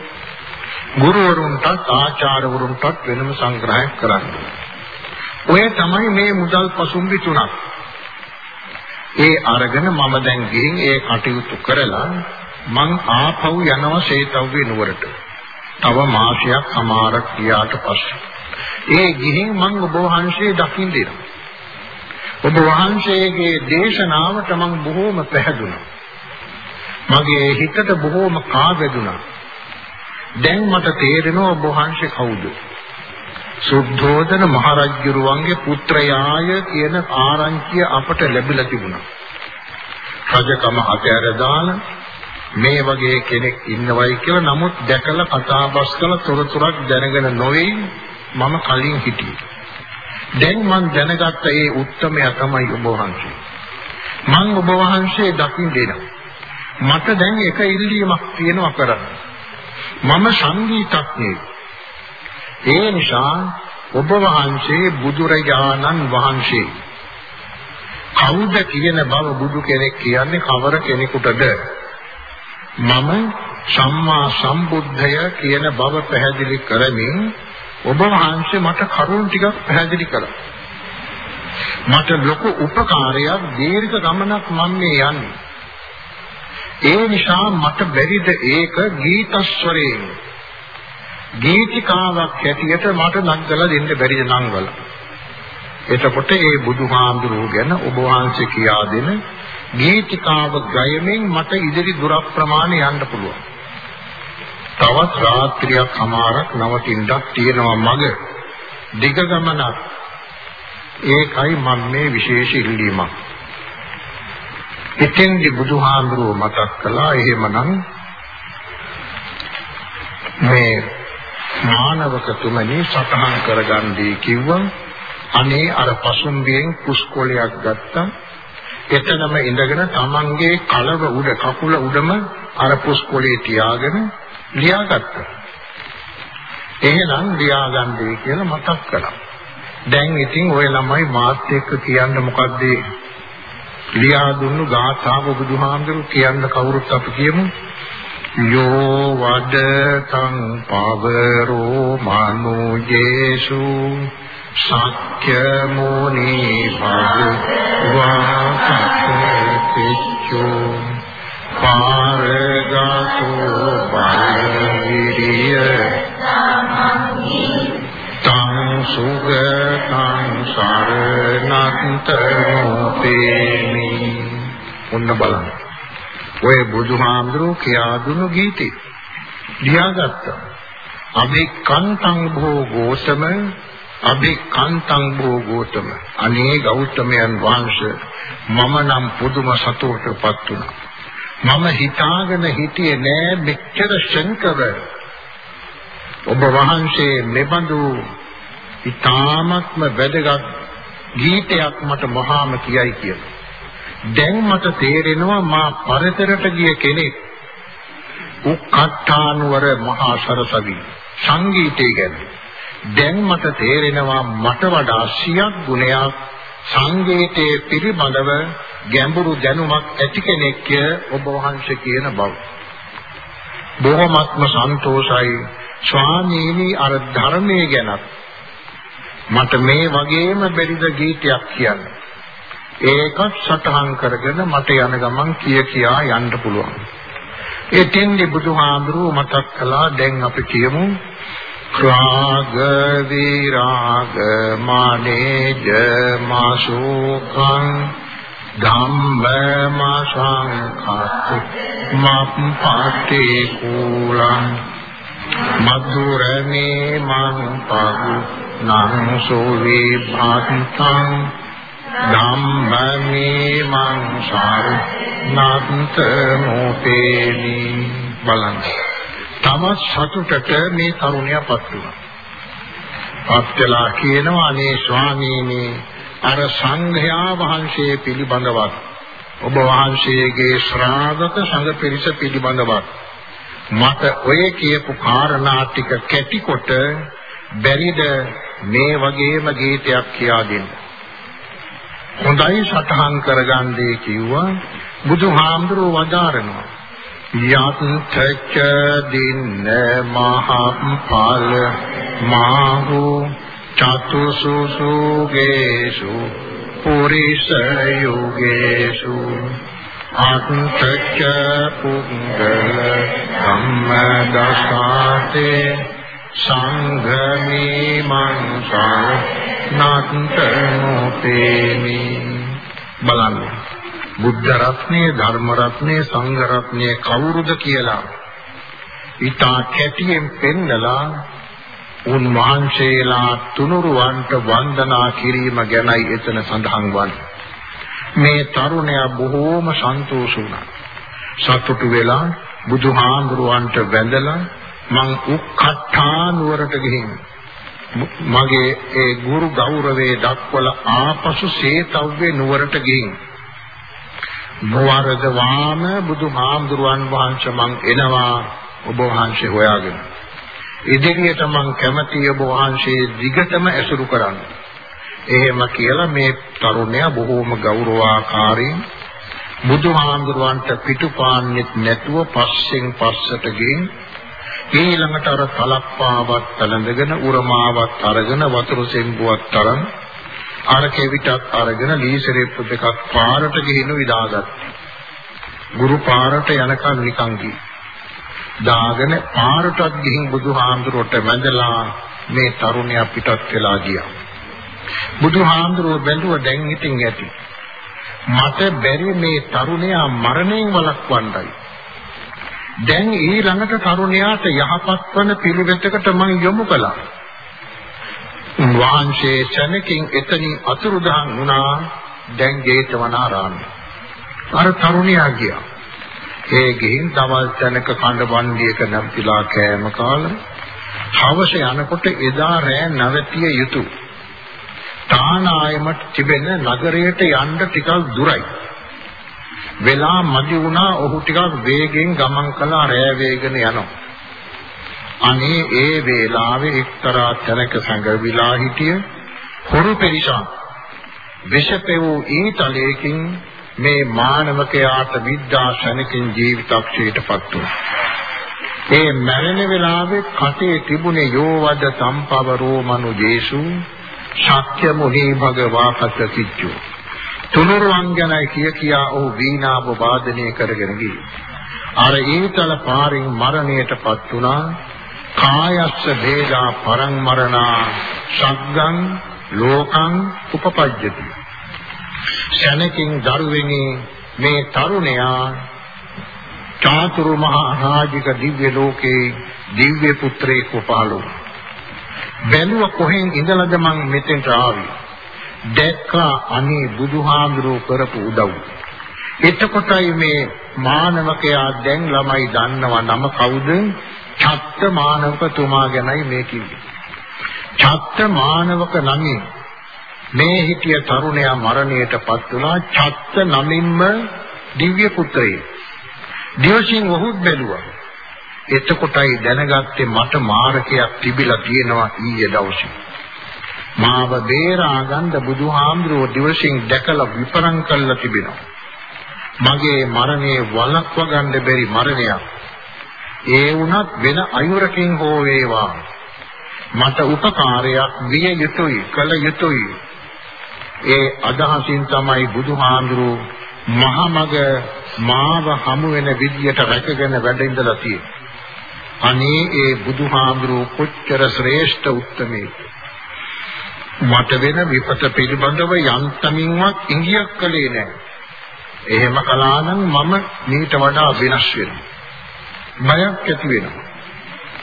ගුරුවරුන්ටත් ආචාර්යවරුන්ටත් වෙනම සංග්‍රහයක් කරන්න ඕනේ. ඔය තමයි මේ මුදල් පසුම්බි තුනක්. ඒ අරගෙන මම දැන් ගිහින් ඒ කටයුතු කරලා මං ආපහු යනවා ශේතව්වේ නුවරට. තව මාසයක් සමාරක් ගියාට පස්සේ. ඒ ගිහින් මං ඔබ වහන්සේ දකින්න දෙනවා. ඔබ වහන්සේගේ දේශනාවට මං බොහෝම පැහැදුනා. මගේ හිතට බොහෝම කාවැදුනා. දැන් මට තේරෙනවා ඔබ වහන්සේ කවුද? සුද්ධෝදන මහරජුරුවන්ගේ පුත්‍රයාය කියන ආරංචිය අපට ලැබිලා තිබුණා. රජකම අතහැර දාලා මේ වගේ කෙනෙක් ඉන්නවයි කියලා නමුත් දැකලා කතාබස් කළ තොරතුරක් දැනගෙන නොවේ මම කලින් හිටියේ. දැන් මම දැනගත්ත ඒ උත්තරමයා තමයි ඔබ වහන්සේ. මම ඔබ වහන්සේ දකින්න දෙනවා. මට දැන් එක ඉල්ලීමක් තියෙනවා කරන්න. මම සංගීතඥයෙක්. ඒ නිසා ඔබ වහන්සේ බුදුරජාණන් වහන්සේ කවුද කියන බව බුදු කෙනෙක් කියන්නේ කවර කෙනෙකුටද මම සම්මා සම්බුද්ධය කියන බව පැහැදිලි කරමින් ඔබ වහන්සේ මට කරුණු ටිකක් පැහැදිලි කළා මට ලොකු උපකාරයක් දීර්ඝ ගමනක් මම මේ යන්නේ ඒ නිසා මට බැරිද ඒක ගීතස්වරයෙන් ගීතිකාවක් හැටියට මට නංගලා දෙන්න බැරිද නංගල. එතකොට ඒ බුදුහාමුදුරුවෝ ගැන ඔබ වහන්සේ කියා දෙන ගීතිකාව ගයමින් මට ඉදිරි දුර ප්‍රමාණය යන්න පුළුවන්. තවත් රාත්‍රියක් අමාරක් නවතින්නක් තියෙනවා මග. දිග ගමනක්. ඒකයි මම මේ විශේෂ ඉල්ලීමක්. එතෙන්දි බුදුහාමුදුරුවෝ මතක් කළා එහෙමනම් මේ මානවකතුමනි සතහන් කරගන්නදී කිව්වා අනේ අර පසුම්බියෙන් කුස්කොලයක් ගත්තා එතනම ඉඳගෙන තමන්ගේ කලව උඩ කකුල උඩම අර පුස්කොලේ තියාගෙන ලියාගත්තා. එහෙනම් ලියාගන්නේ කියලා මතක් කළා. දැන් ඉතින් ওই ළමයි මාත් එක්ක කියන්න මොකද්ද ලියා දුන්නු ගාථාව බුදුහාමුදුරු කියන්න කවුරුත් අපි කියමු. යෝ වදතං පවරෝ මනුජේසු සත්‍ය මොනි භගවා සත්‍යච්චෝ පාරගතෝ සරණත්තෝ තේමි ඔන්න බලන්න ඔය බුදුහාමුදුරුවෝ කියා දුන්නු ගීතේ ලියාගත්තා. අභිකන්තං භෝ ගෝතම අභිකන්තං භෝ ගෝතම අනේ ගෞතමයන් වහන්සේ මම නම් පුදුම සතුටටපත් වුණා. මම හිතාගෙන හිටියේ නෑ මෙච්චර ශංකව ඔබ වහන්සේ මෙබඳු ඊ타ත්ම වැදගත් ගීතයක් මට මහාම කියයි කියලා. දැන් මට තේරෙනවා මා පරතරට ගිය කෙනෙක් උක්කට්ඨානුවර මහා සරසවි සංගීතය ගැන දැන් මට තේරෙනවා මට වඩා සියක් ගුණයක් සංගීතයේ පිළිබඳව ගැඹුරු දැනුමක් ඇති කෙනෙක්ය ඔබ වහන්සේ කියන බව. බොහොමත්ම සන්තෝෂයි ස්වාමීනි අර ධර්මයේ ගැනත් මට මේ වගේම බැරිද ගීතයක් කියන්න. ඒකත් සටහන් කරගෙන මට යන ගමන් කිය කියා යන්න පුළුවන්. එතෙන්දි බුදුහාඳුරුව මතක් කළා දැන් අපි කියමු රාග විරාග මානේජ මාසෝකං ධම්ම මාසංඛත් මප්පටි කුලං මధుරමේ මං පහු නං සෝවි භාන්තං ධම්මමේ මං සාරු නත්ත මොපේනි බලන්න। තම සතුටට මේ තරුණයාපත් වුණා. පත්‍යලා කියනවා අනේ ස්වාමීනි අර සංඝයා වහන්සේ පිළිබඳවත් ඔබ වහන්සේගේ ශ්‍රාවක සංඝ පිරිස පිළිබඳවත් මට ඔය කියපු කාරණා ටික කැටිකොට බැරිද මේ වගේම ගීතයක් කියා දෙන්න. හොඳයි සටහන් කරගන්නේ කිව්වා. බුදුහාමුදුරුවෝ වදාරනවා. යත්ථච දින්න මහප්පල මාහු චතුසු සුගේසු පුරිස යෝගේසු. අත්ථච පුංගල ධම්මදසාතේ සංඝමේ මංසා නත්තනෝපේමි බලන්න බුද්ධ රත්නේ ධර්ම රත්නේ සංඝ රත්නේ කවුරුද කියලා ඊටා කැටියෙන් පෙන්නලා උන්වහන්සේලා තුනුරුවන්ට වන්දනා කිරීම ගැනයි එතන සඳහන් වන්නේ. මේ තරුණයා බොහෝම සන්තෝෂ වුණා. සතුටු වෙලා බුදුහාඳුරුවන්ට වැඳලා මං උක්කට්ඨා නුවරට ගිහින් මගේ ඒ ගුරු ගෞරවයේ දක්වලා ආපසු සේතව්වේ නුවරට ගිහින් නොවරද වාම බුදුහාමුදුරුවන් වහන්සේ මං එනවා ඔබ වහන්සේ හොයාගෙන ඉදිරියට මං කැමැති ඔබ වහන්සේ දිගටම ඇසුරු කරන්න. එහෙම කියලා මේ තරුණයා බොහෝම ගෞරවාකාරයෙන් බුදුහාමුදුරුවන්ට පිටුපාන්නෙත් නැතුව පස්සෙන් පස්සට ගිහින් ඊළඟට අර තලප්පාවත් තලඳගෙන උරමාවත් අරගෙන වතුර සෙම්බුවක් තරම් අර කෙවිතත් අරගෙන ලීසරෙප්පු දෙකක් පාරට ගිහින් විදාගත්තා. ගුරු පාරට යනකම් නිකන් ගිහින්. දාගෙන පාරටත් ගිහින් බුදුහාමුදුරුවන්ට වැඳලා මේ තරුණයා පිටත් වෙලා ගියා. බුදුහාමුදුරුවෝ බැලුව දැන් ඉතින් ඇති. මට බැරි මේ තරුණයා මරණයෙන් වළක්වන්නයි. දැන් ඊළඟට තරුණයාට යහපත් වන පිළිවෙතකට මම යොමු කළා. වහන්සේ ශනකින් එතනින් අතුරුදහන් වුණා දැන් ජේතවනාරාමයේ. අර තරුණයා ගියා. ඒ ගිහින් දවල් තැනක කඳ වන්දියක නැවතිලා කෑම කාලා හවස යනකොට එදා රෑ නැවතිය යුතුය. තානායමට තිබෙන නගරයට යන්න ටිකක් දුරයි. වෙලා මදි වුණා ඔහු ටිකක් වේගෙන් ගමන් කළා රෑ වේගන යනවා. අනේ ඒ වේලාවේ එක්තරා තැනක සංගවිලා හිටිය හොරු පෙරිසක් විෂපෙවූ ඊතලයකින් මේ මානවකයාට විද්‍යාශනකින් ජීවිතක්ෂයටපත් වුණා. ඒ මරණ වෙලාවේ කටේ තිබුණේ යෝවද සම්පවරෝ මනු ජේසු ශක්‍ය මොහි භගවා පත කිච්චෝ තුනුරුවන් ගැන කිය කියා ඔහු වීණාව වාදනය කරගෙන ගියේ. අර ඊතල පාරින් මරණයටපත් වුණා. කායස්ස වේදා පරං මරණා සග්ගං ලෝකං උපපජ්ජති. ශනකින් දරුවෙනි මේ තරුණයා චාතුරු මහා රාජික දිව්‍ය ලෝකේ දිව්‍ය පුත්‍රයෙක් උපහළු. බැලුව කොහෙන් ඉඳලාද මං මෙතෙන්ට ආවේ? දැක්කා අනේ බුදුහාඳුරෝ කරපු උදව්. එතකොටයි මේ මානවකයා දැන් ළමයි දන්නවා නම කවුද? චත්ත මානවකතුමා ගැනයි මේ කිව්වේ. චත්ත මානවක නමින් මේ හිටිය තරුණයා මරණයටපත් වුණා චත්ත නමින්ම දිව්‍ය පුත්‍රයෙක්. දිවසින් වහුත් බැලුවා. එතකොටයි දැනගත්තේ මට මාරකයක් තිබිලා තියෙනවා ඊයේ දවසේ. මාව බේරා ගන්න බුදුහාමුදුරුවෝ දිවසින් දැකලා විපරම් කළා තිබෙනවා. මගේ මරණය වළක්වා ගන්න බැරි මරණයක්. ඒ වුණත් වෙන අයුරකින් හෝ වේවා මට උපකාරයක් විය යුතුයි කළ යුතුයි ඒ අදහසින් තමයි බුදුහාඳුරු මහමග මාව හමු වෙන විදියට රැකගෙන වැඩ ඉඳලා තියෙන්නේ. අනේ ඒ බුදුහාඳුරු කොච්චර ශ්‍රේෂ්ඨ උත්තමේ මට වෙන විපත පිළිබඳව යන්තමින්වත් ඉඟියක් කළේ නැහැ. එහෙම කළා නම් මම මීට වඩා වෙනස් වෙනවා. බයක් ඇති වෙනවා.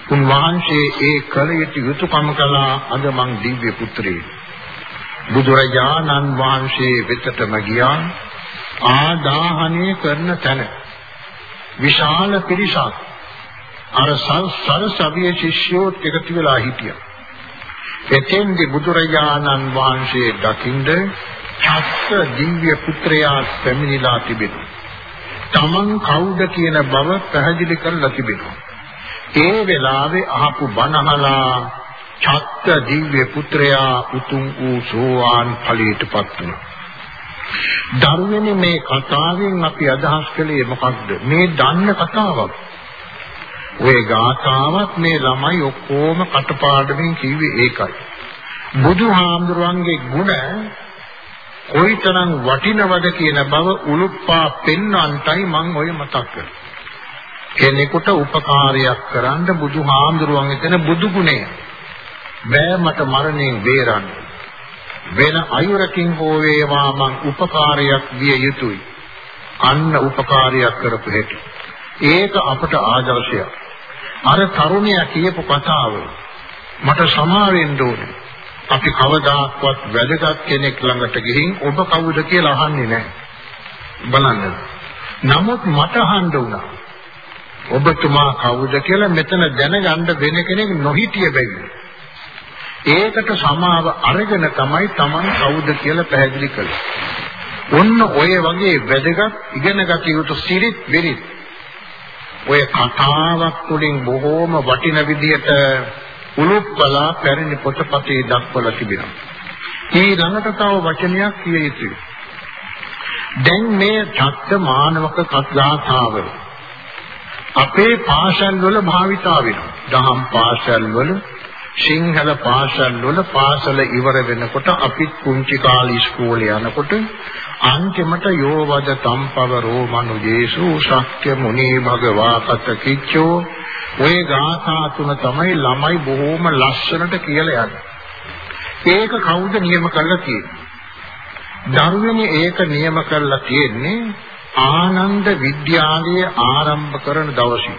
උන්වහන්සේ ඒ කල යුතු යුතුයකම කළා අද මං දිව්‍ය පුත්‍රයෙක්. බුදුරජාණන් වහන්සේ වෙතටම ගියා ආදාහනය කරන තැන විශාල පිරිසක් අර සරසවිය ශිෂ්‍යෝ එකතු වෙලා හිටියා. එතෙන්දී බුදුරජාණන් වහන්සේ දකින්ද චස්ස දිව්‍ය පුත්‍රයා පැමිණිලා තිබෙනවා. තමන් කවුද කියන බව පැහැදිලි කරලා තිබෙනවා. ඒ වෙලාවේ අහපු බණහලා චත්ත දිව්‍ය පුත්‍රයා උතුම් වූ සෝවාන් ඵලයටපත් වුණා. ධර්මයේ මේ කතාවෙන් අපි අදහස් කළේ මොකක්ද? මේ දන්න කතාවක්. ওই ගාථාවත් මේ ළමයි ඔක්කොම කටපාඩමින් කිව්වේ ඒකයි. බුදුහාමුදුරන්ගේ ගුණ කොයිතරම් වටිනවද කියන බව උලුප්පා පෙන්වන්නටයි මම ඔය මතක් කරන්නේ. කෙනෙකුට උපකාරයක් කරන්න බුදුහාමුදුරුවන් එතන බුදු ගුණය. බෑ මට මරණයෙන් බේරන්න. වෙන අයුරකින් හෝ වේවා මං උපකාරයක් දිය යුතුයි. අන්න උපකාරයක් කරපු හැටි. ඒක අපට ආදර්ශයක්. අර තරුණයා කියපු කතාව මට සමාවෙන්න ඕනේ. අපි කවදාක්වත් වැදගත් කෙනෙක් ළඟට ගිහින් ඔබ කවුද කියලා අහන්නේ නැහැ. බලන්න. නමුත් මට අහන්න වුණා. ඔබතුමා කවුද කියලා මෙතන දැනගන්න වෙන කෙනෙක් නොහිටිය බැරි. ඒකට සමාව අරගෙන තමයි Taman කවුද කියලා පැහැදිලි කළේ. ඔන්න ඔය වගේ වැදගත් ඉගෙනගත යුතු සිරිත් විරිත් ඔය කතාවක් තුළින් බොහෝම වටින විදියට උලුප්පලා පැරණි පොතපතේ දක්වලා තිබෙනවා. ඊළඟට තව වචනයක් කිය යුතුයි. දැන් මේ ඡත්ත මානවක කතාව අපේ පාසල් වල භාවිතා වෙනවා. දහම් පාසල් වල සිංහල පාසල් වල පාසල ඉවර වෙනකොට අපි කුංචි කාලේ ඉස්කෝලේ යනකොට අන්තිමට යෝවද තම්පව රෝමනු ජේසු ශක්‍ය මුනි භගවා කත කිච්චෝ ওই ගාථා තුන තමයි ළමයි බොහොම ලස්සනට කියලා යන්නේ. ඒක කවුද නියම කරලා තියෙන්නේ? ධර්මයේ ඒක නියම කරලා තියෙන්නේ ආනන්ද විද්‍යාලය ආරම්භ කරන දවසේ.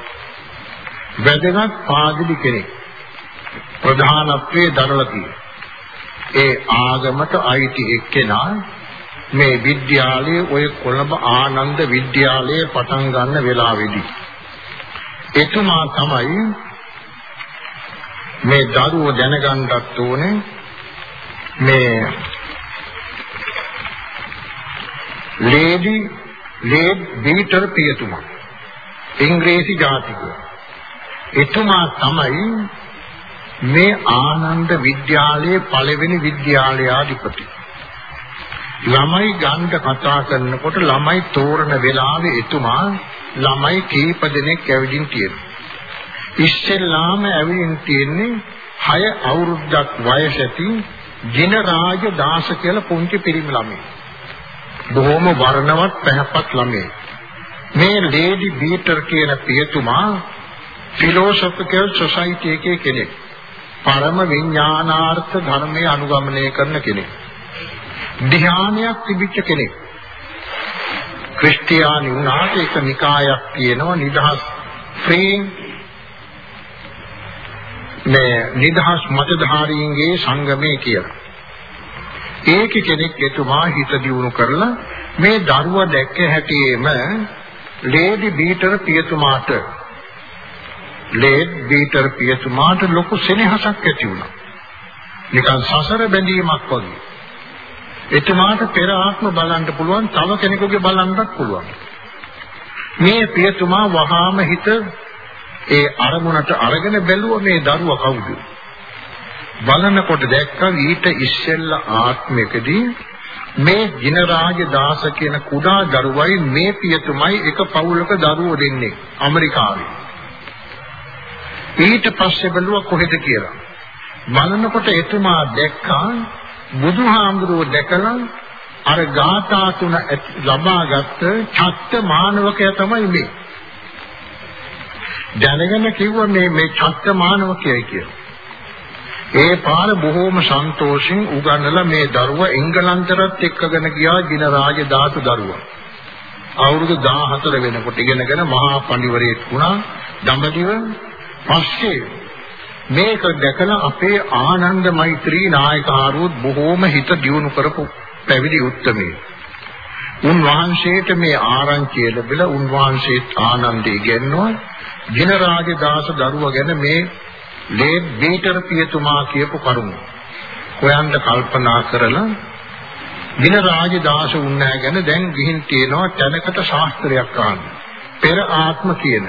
වැදගත් පාදිලි කෙනෙක් ප්‍රධානත්වයේ දරලා තියෙනවා. ඒ ආගමට අයිති එක්කෙනා මේ විද්‍යාලයේ ඔය කොළඹ ආනන්ද විද්‍යාලයේ පටන් ගන්න වෙලාවේදී. එතුමා තමයි මේ දරුවෝ දැනගන්නත් ඕනේ මේ ලේඩි ලේඩ් බීටර් පියතුමා ඉංග්‍රීසි ජාතික එතුමා තමයි මේ ආනන්ද විද්‍යාලයේ පළවෙනි විද්‍යාලයාධිපති. ළමයි ගන්න කතා කරනකොට ළමයි තෝරන වෙලාවේ එතුමා ළමයි කීප දෙනෙක් ඇවිදින් තියෙනවා. ඉස්සෙල්ලාම ඇවිදින් තියෙන්නේ 6 අවුරුද්දක් වයස ඇති ජිනරාජ දාස කියලා පුංචි පිරිමි ළමයි. බොහොම වර්ණවත් පැහැපත් ළමයි. මේ ලේඩි බීටර් කියන පියතුමා ෆිලොසොෆිකල් සොසයිටි එකේ කෙනෙක්. පරම විඥානාර්ථ ධර්මයේ අනුගමනය කරන කෙනෙක්. ධ්‍යානයක් තිබිච්ච කෙනෙක්. ක්‍රිස්තියානි වුණාට ඒක නිකායක් තියෙනවා නිදහස් ෆ්‍රී මේ නිදහස් මතධාරීන්ගේ සංගමය කියලා. ඒක කෙනෙක් එතුමා හිත දියුණු කරලා මේ දරුවා දැක්ක හැටියෙම ලේඩි බීටර් පියතුමාට ලේඩ් බීටර් පියතුමාට ලොකු සෙනෙහසක් ඇති වුණා. නිකන් සසර බැඳීමක් වගේ. එතුමාට පෙර ආත්ම බලන්න පුළුවන් තව කෙනෙකුගේ බලන්නත් පුළුවන්. මේ පියතුමා වහාම හිත ඒ අරමුණට අරගෙන බැලුවා මේ දරුවා කවුද? බලනකොට දැක්කා ඊට ඉස්සෙල්ලා ආත්මයකදී මේ ජිනරාජ දාස කියන කුඩා දරුවයි මේ පියතුමයි එක පවුලක දරුවෝ දෙන්නේ ඇමරිකාවේ. ඊට පස්සේ බැලුවා කොහෙද කියලා. බලනකොට එතුමා දැක්කා බුදුහාමුදුරුව දැකලා අර ගාථා තුන ලබාගත් චත්ත මානවකයා තමයි මේ. දැනගෙන කිව්වා මේ මේ චත්ත මානවකයයි කියලා. ඒ පාර බොහෝම සන්තෝෂෙන් උගන්වලා මේ දරුවා එංගලන්තරත් එක්කගෙන ගියා ජින රාජ ධාතු දරුවා. අවුරුදු 14 වෙනකොට ඉගෙනගෙන මහා පඬිවරයෙක් වුණා දඹදිව. පස්සේ මේක දැකලා අපේ ආනන්ද මෛත්‍රී නායකහරුත් බොහෝම හිත දියුණු කරපු පැවිදි උත්තමේ. උන්වහන්සේට මේ ආරංචිය ලැබිලා උන්වහන්සේත් ආනන්දේ ගෙන්නවා ජින රාජ දාස දරුවා ගැන මේ ලේ බීටර් පියතුමා කියපු කරුණ හොයන්න කල්පනා කරලා දින රාජදාස උන්නෑ ගැන දැන් ගිහින් තියෙනවා තැනකට ශාස්ත්‍රයක් අහන්න. පෙර ආත්ම කියන.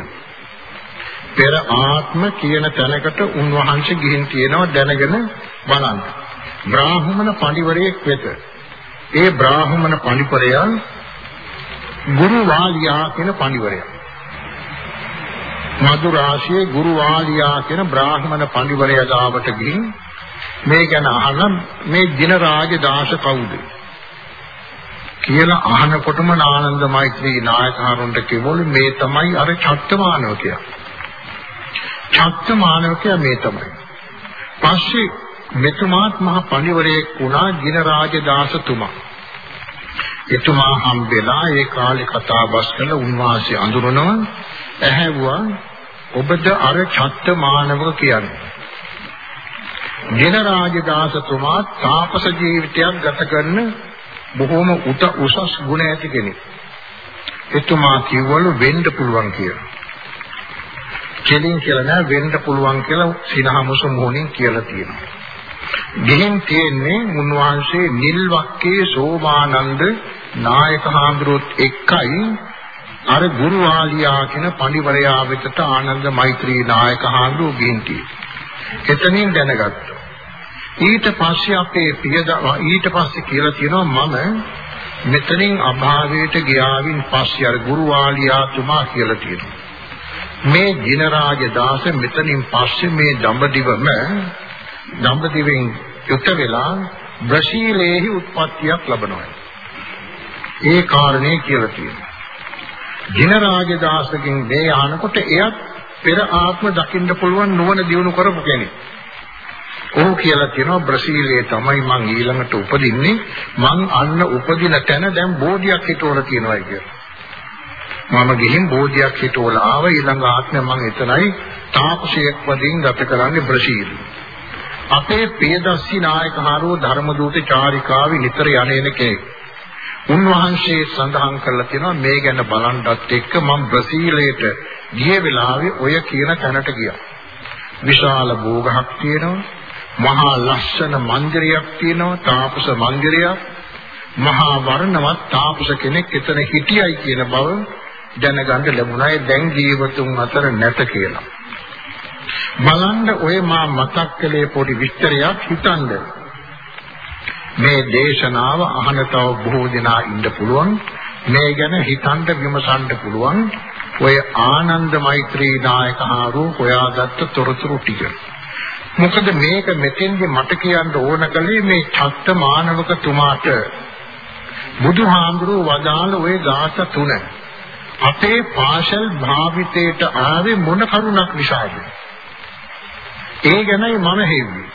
පෙර ආත්ම කියන තැනකට උන්වහන්සේ ගිහින් තියෙනවා දැනගෙන බලන්න. බ්‍රාහ්මණ පඬිවරයෙක් වෙත. ඒ බ්‍රාහ්මණ පඬිවරයා ගුරු වාලියා කියන පඬිවරයා. මధుරාශියේ ගුරු වාලියා කියන බ්‍රාහ්මණ පඬිවරයා ගාවට ගිහින් මේ ගැන අහන මේ දින රාජ දාස කවුද කියලා අහනකොටම ආනන්ද මෛත්‍රී නායකහරුන්ට කිව්වලු මේ තමයි අර චත්තමානවකයා. චත්තමානවකයා මේ තමයි. පස්සේ මෙතුමාත් මහ පඬිවරයෙක් වුණා දින රාජ දාසතුමා. එතුමා හම්බෙලා ඒ කාලේ කතා බස් කළ උන්වහන්සේ අඳුරනවා ඇහැවුවා ඔබද අර චත්ත මානවක කියන්නේ. ජන රාජදාසතුමා තාපස ජීවිතයක් ගත කරන බොහෝම උත උසස් ගුණ ඇති කෙනෙක්. එතුමා කිව්වලු වෙන්න පුළුවන් කියලා. කෙලින් කියලා නෑ වෙන්න පුළුවන් කියලා සිනහමුසු මොහොනින් කියලා තියෙනවා. ගෙහින් තියෙන්නේ මුන්වහන්සේ නිල්වක්කේ සෝමානන්ද නායක හාමුදුරුවොත් එක්කයි අර ගුරු ආලියා කියන පඬිවරයා වෙතට ආනන්ද මෛත්‍රී නායක හාමුදුරුවෝ ගින්ටි. එතනින් දැනගත්තා. ඊට පස්සේ අපේ පියද ඊට පස්සේ කියලා තියෙනවා මම මෙතනින් අභාවයට ගියාවින් පස්සේ අර ගුරු ආලියාතුමා කියලා තියෙනවා. මේ ජිනරාජ දාස මෙතනින් පස්සේ මේ දඹදිවම දඹදිවෙන් යුත වෙලා බ්‍රසීලයේ උත්පත්තියක් ලබනවා. ඒ කාරණේ කියලා තියෙනවා. ජින රාජදාසගෙන් මේ ආනකොට එයත් පෙර ආත්ම දකින්න පුළුවන් නුවණ දිනු කරපු කෙනෙක්. ඔහු කියලා කියනවා බ්‍රසීලයේ තමයි මං ඊළඟට උපදින්නේ මං අන්න උපදින තැන දැන් බෝධියක් හිටවල තියෙනවා කියලා. මම ගිහින් බෝධියක් හිටවල ආව ඊළඟ ආත්මය මං එතනයි තාපසයෙක් වදින් ගත කරන්නේ බ්‍රසීලයේ. අපේ පියදස්සි නායක හරෝ ධර්මදූත චාරිකාවේ නිතර යන්නේන කෙනෙක්. උන්වහන්සේ සඳහන් කරලා තියෙනවා මේ ගැන බලන්නත් එක්ක මම බ්‍රසීලයට ගිය වෙලාවේ ඔය කියන තැනට ගියා. විශාල භෝගහක් තියෙනවා. මහා ලස්සන මන්දිරයක් තියෙනවා. තාපස මන්දිරයක්. මහා වර්ණවත් තාපස කෙනෙක් එතන හිටියයි කියන බව දැනගන්න ලැබුණා. ඒ දැන් ජීවතුන් අතර නැත කියලා. බලන්න ඔය මා මතක් කළේ පොඩි විස්තරයක් හිතන්නේ. මේ දේශනාව අහන තව බොහෝ දෙනා ඉන්න පුළුවන්. මේ ගැන හිතන්න විමසන්න පුළුවන්. ඔය ආනන්ද මෛත්‍රී නායකහරු හොයාගත්ත තොරතුරු ටික. මොකද මේක මෙතෙන්දි මට කියන්න ඕන කලේ මේ චත්ත මානවක තුමාට බුදුහාමුදුරුව වදාළ ওই ගාථා තුන. අපේ පාෂල් භාවිතයට ආවේ මොන කරුණක් නිසාද ඒ ගැනයි මම හෙව්වේ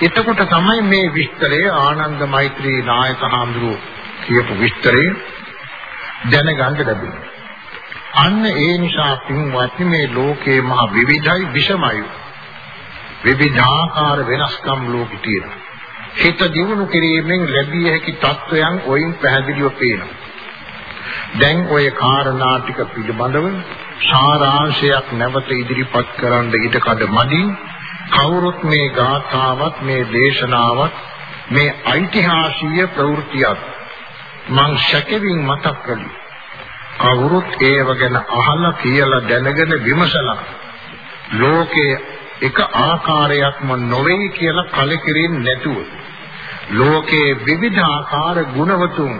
එතකොට තමයි මේ විස්තරය ආනන්ද මෛත්‍රී නායක හාමුදුරුවෝ කියපු විස්තරය දැනගන්න ලැබුණා. අන්න ඒ නිසා පින්වත්නි මේ ලෝකේ මහ විවිධයි විෂමයි. විවිධාකාර වෙනස්කම් ලෝකෙ තියෙනවා. හිත දියුණු කිරීමෙන් ලැබිය හැකි තත්වයන් ඔයින් පැහැදිලිව පේනවා. දැන් ওই කාරණා ටික පිළිබඳව සාරාංශයක් නැවත ඉදිරිපත් කරන්න ඉඩ කඩ මදි. කවුරුත් මේ ගාථාවත් මේ දේශනාවත් මේ ඓතිහාසික ප්‍රවෘත්තියක් මං ශකෙවින් මතක් කළේ. කවුරුත් ඒව ගැන අහලා කියලා දැනගෙන විමසලා ලෝකයේ එක ආකාරයක්ම නොවේ කියලා කලකිරින් නැතුව ලෝකයේ විවිධ ආකාර ගුණවතුන්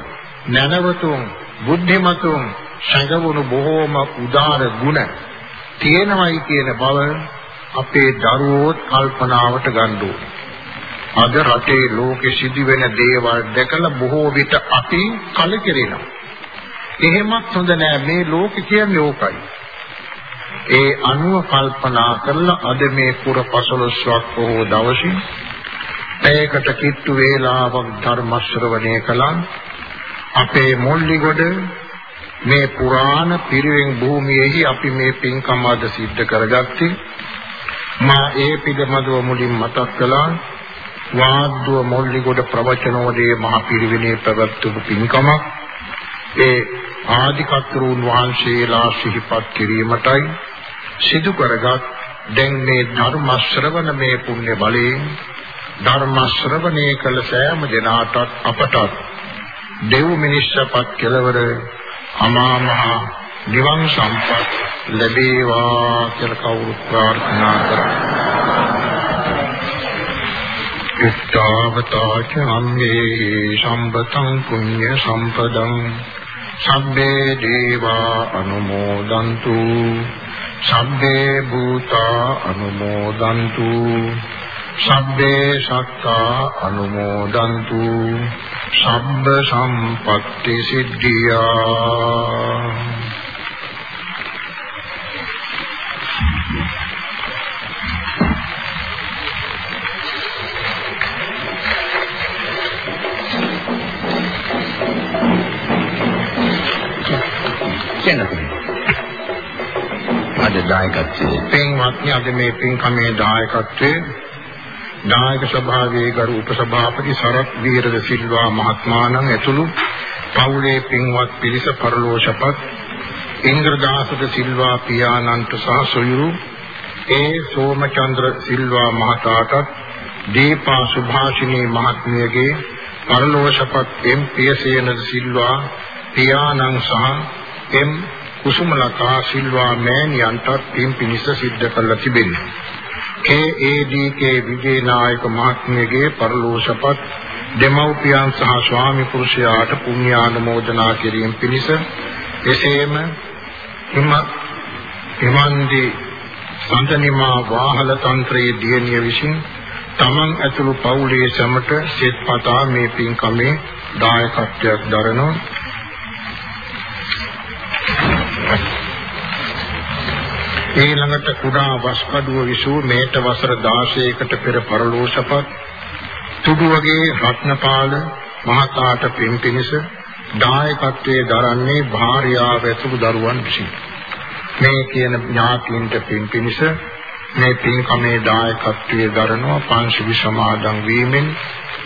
නැනවතුන් බුද්ධිමතුන් සංගවුණු බොහෝම උදාර ගුණ තියෙනවයි කියන බව අපේ දරුවෝත් කල්පනාවට ගන්න අද රටේ ලෝකෙ සිදුවෙන දේවල් දැකලා බොහෝ විට අපි කලකිරෙනවා. එහෙමත් හොඳ නෑ මේ ලෝකෙ කියන්නේ ඕකයි. ඒ අනුව කල්පනා කරලා අද මේ පුර පසළොස්වක් බොහෝ දවසින් පැයකට කිට්ටු වේලාවක් ධර්ම ශ්‍රවණය කළා අපේ මොල්ලිගොඩ මේ පුරාණ පිරිවෙන් භූමියේහි අපි මේ පින්කම අද සිද්ධ කරගත්තේ. මා ඒ පිළිබඳව මුලින් මතක් කළා වාද්දුව මොල්ලිගොඩ ප්‍රවචනෝදේ මහ පිරිවෙනේ පැවැත්වපු පින්කමක්. ඒ ආදිකත්රුන් වහන්සේලා සිහිපත් කිරීමටයි සිදු කරගත් දැන් මේ ධර්ම ශ්‍රවණ මේ පුණ්‍ය බලයෙන් ධර්ම ශ්‍රවණය කළ සෑම දිනාටත් අපටත් දෙව් මිනිස්සපත් කෙලවර අමා මහ නිවන් සම්පත් ලැබේවා කියලා කවුරුත් ප්‍රාර්ථනා කරා. ඉත්තාවතාච අම්මේ සම්පතං පුඤ්ඤ සම්පදං. සබ්බේ දේවා අනුමෝදන්තු. සබ්බේ භූතා අනුමෝදන්තු. සබ්බේ සත්තා අනුමෝදන්තු. සබ්බ සම්පත්ති සිද්ධියා කියන්න අද දායකත්වයේ පින්වත්නි අද මේ පින්කමේ දායකත්වයේ නායක සභාවේ ගරු උපසභාපති සරත් වීරද සිල්වා මහත්මාණන් ඇතුළු පවුලේ පින්වත් පිරිස පරලෝෂපත් ඉන්ද්‍රදාසද සිල්වා පියාණන්ට සහ සොයුරු ඒ සෝමචන්ද්‍ර සිල්වා මහතාටත් දීපා සුභාෂිනී මහත්මියගේ පරලෝෂපත් එම් පියසේනද සිල්වා පියාණන් සහ එම් කුසුමලතා සිල්වා මෑණියන්ටත් පින් පිනිස සිද්ධ කළ තිබෙනවා කේ.ඒ.ඩී.කේ විජේනායක මහත්මියගේ පරලෝසපත් දෙමව්පියන් සහ ස්වාමි පුරුෂයාට පුණ්‍යානුමෝදනා කිරීම පිණිස එසේම හිම හිමන්දි සම්තනිමා වාහල තන්ත්‍රයේ දියණිය විසින් තමන් ඇතුළු පවුලේ සමට සෙත්පතා මේ පින්කමේ දායකත්වයක් දරනවා ඊළඟට කුඩා වස්කඩුව විසූ මේට වසර 16කට පෙර පරලෝසපත් තුඩුවගේ රත්නපාල මහතාට පින් පිනිස දායකත්වයේ දරන්නේ භාර්යාව ඇතුළු දරුවන් විසින්. මේ කියන ඥාතීන්ට පින් පිනිස මේ පින්කමේ දායකත්වයේ දරනවා පංචවි සමාදන් වීමෙන්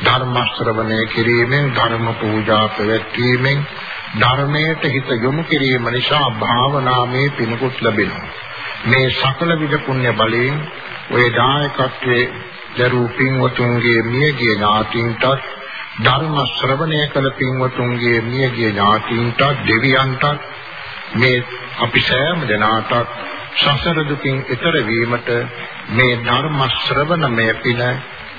ධර්ම ශ්‍රවණය කිරීමෙන් ධර්ම පූජා පැවැත්වීමෙන් ධර්මයට හිත යොමු කිරීම නිසා භාවනාමේ පිණුකුත් ලැබෙනවා. මේ සකල විද පුණ්‍ය බලයෙන් ඔය දායකත්වයේ දරූ පින්වතුන්ගේ මියගිය ඥාතීන්ටත් ධර්ම ශ්‍රවණය කළ පින්වතුන්ගේ මියගිය ඥාතීන්ටත් දෙවියන්ටත් මේ අපි සෑම දෙනාටත් සසර දුකින් ඈතර වීමට මේ ධර්ම ශ්‍රවණමය පින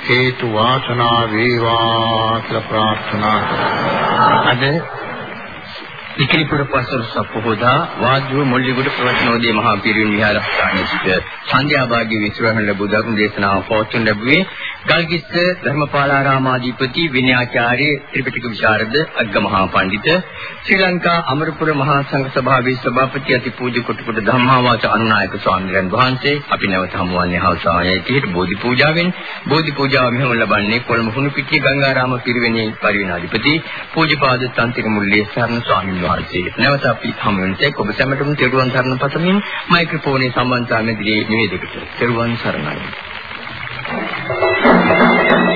හේතු වාසනා වේවා කියලා ප්‍රාර්ථනා කරා. අද ඉකිලිපුර පසල සප්පහොදා වාද්‍යව මුල්ලිගොඩ ප්‍රවචනෝදේ මහා පිරිවෙන් විහාරස්ථානයේ සිට සන්ධ්‍යා භාග්‍ය විශ්වහන ලැබු ධර්ම දේශනාව පවත්වන ලැබුවේ ගල්කිස්ස ධර්මපාලාරාමාධිපති විනයාචාර්ය ත්‍රිපිටක විශාරද අග්ගමහා පඬිත ශ්‍රී ලංකා අමරපුර මහා සංඝ සභාවේ සභාපති අතිපූජ්‍ය කොටුකොට ධම්මාවාච අනුනායක ස්වාමීන් වහන්සේ අපි නැවත හමුවන්නේ හවසායේ තීට බෝධි පූජාවෙන්. බෝධි පූජාව මෙහෙම ලබන්නේ කොළඹ හුණුපිටිය ගංගාරාම පිරිවෙනේ පරිවිනාධිපති පූජ්‍යපාද තන්තික මුල්ලේ සරණ ස්වාමීන් වහන්සේ සමාජයේ. නැවත අපි හමුවෙන්නේ ඔබ සැමටම තෙරුවන් සරණ පතමින් මයික්‍රොෆෝනේ සම්බන්ධතාවය දිගේ නිවේදකට. තෙරුවන් සරණයි. Thank you.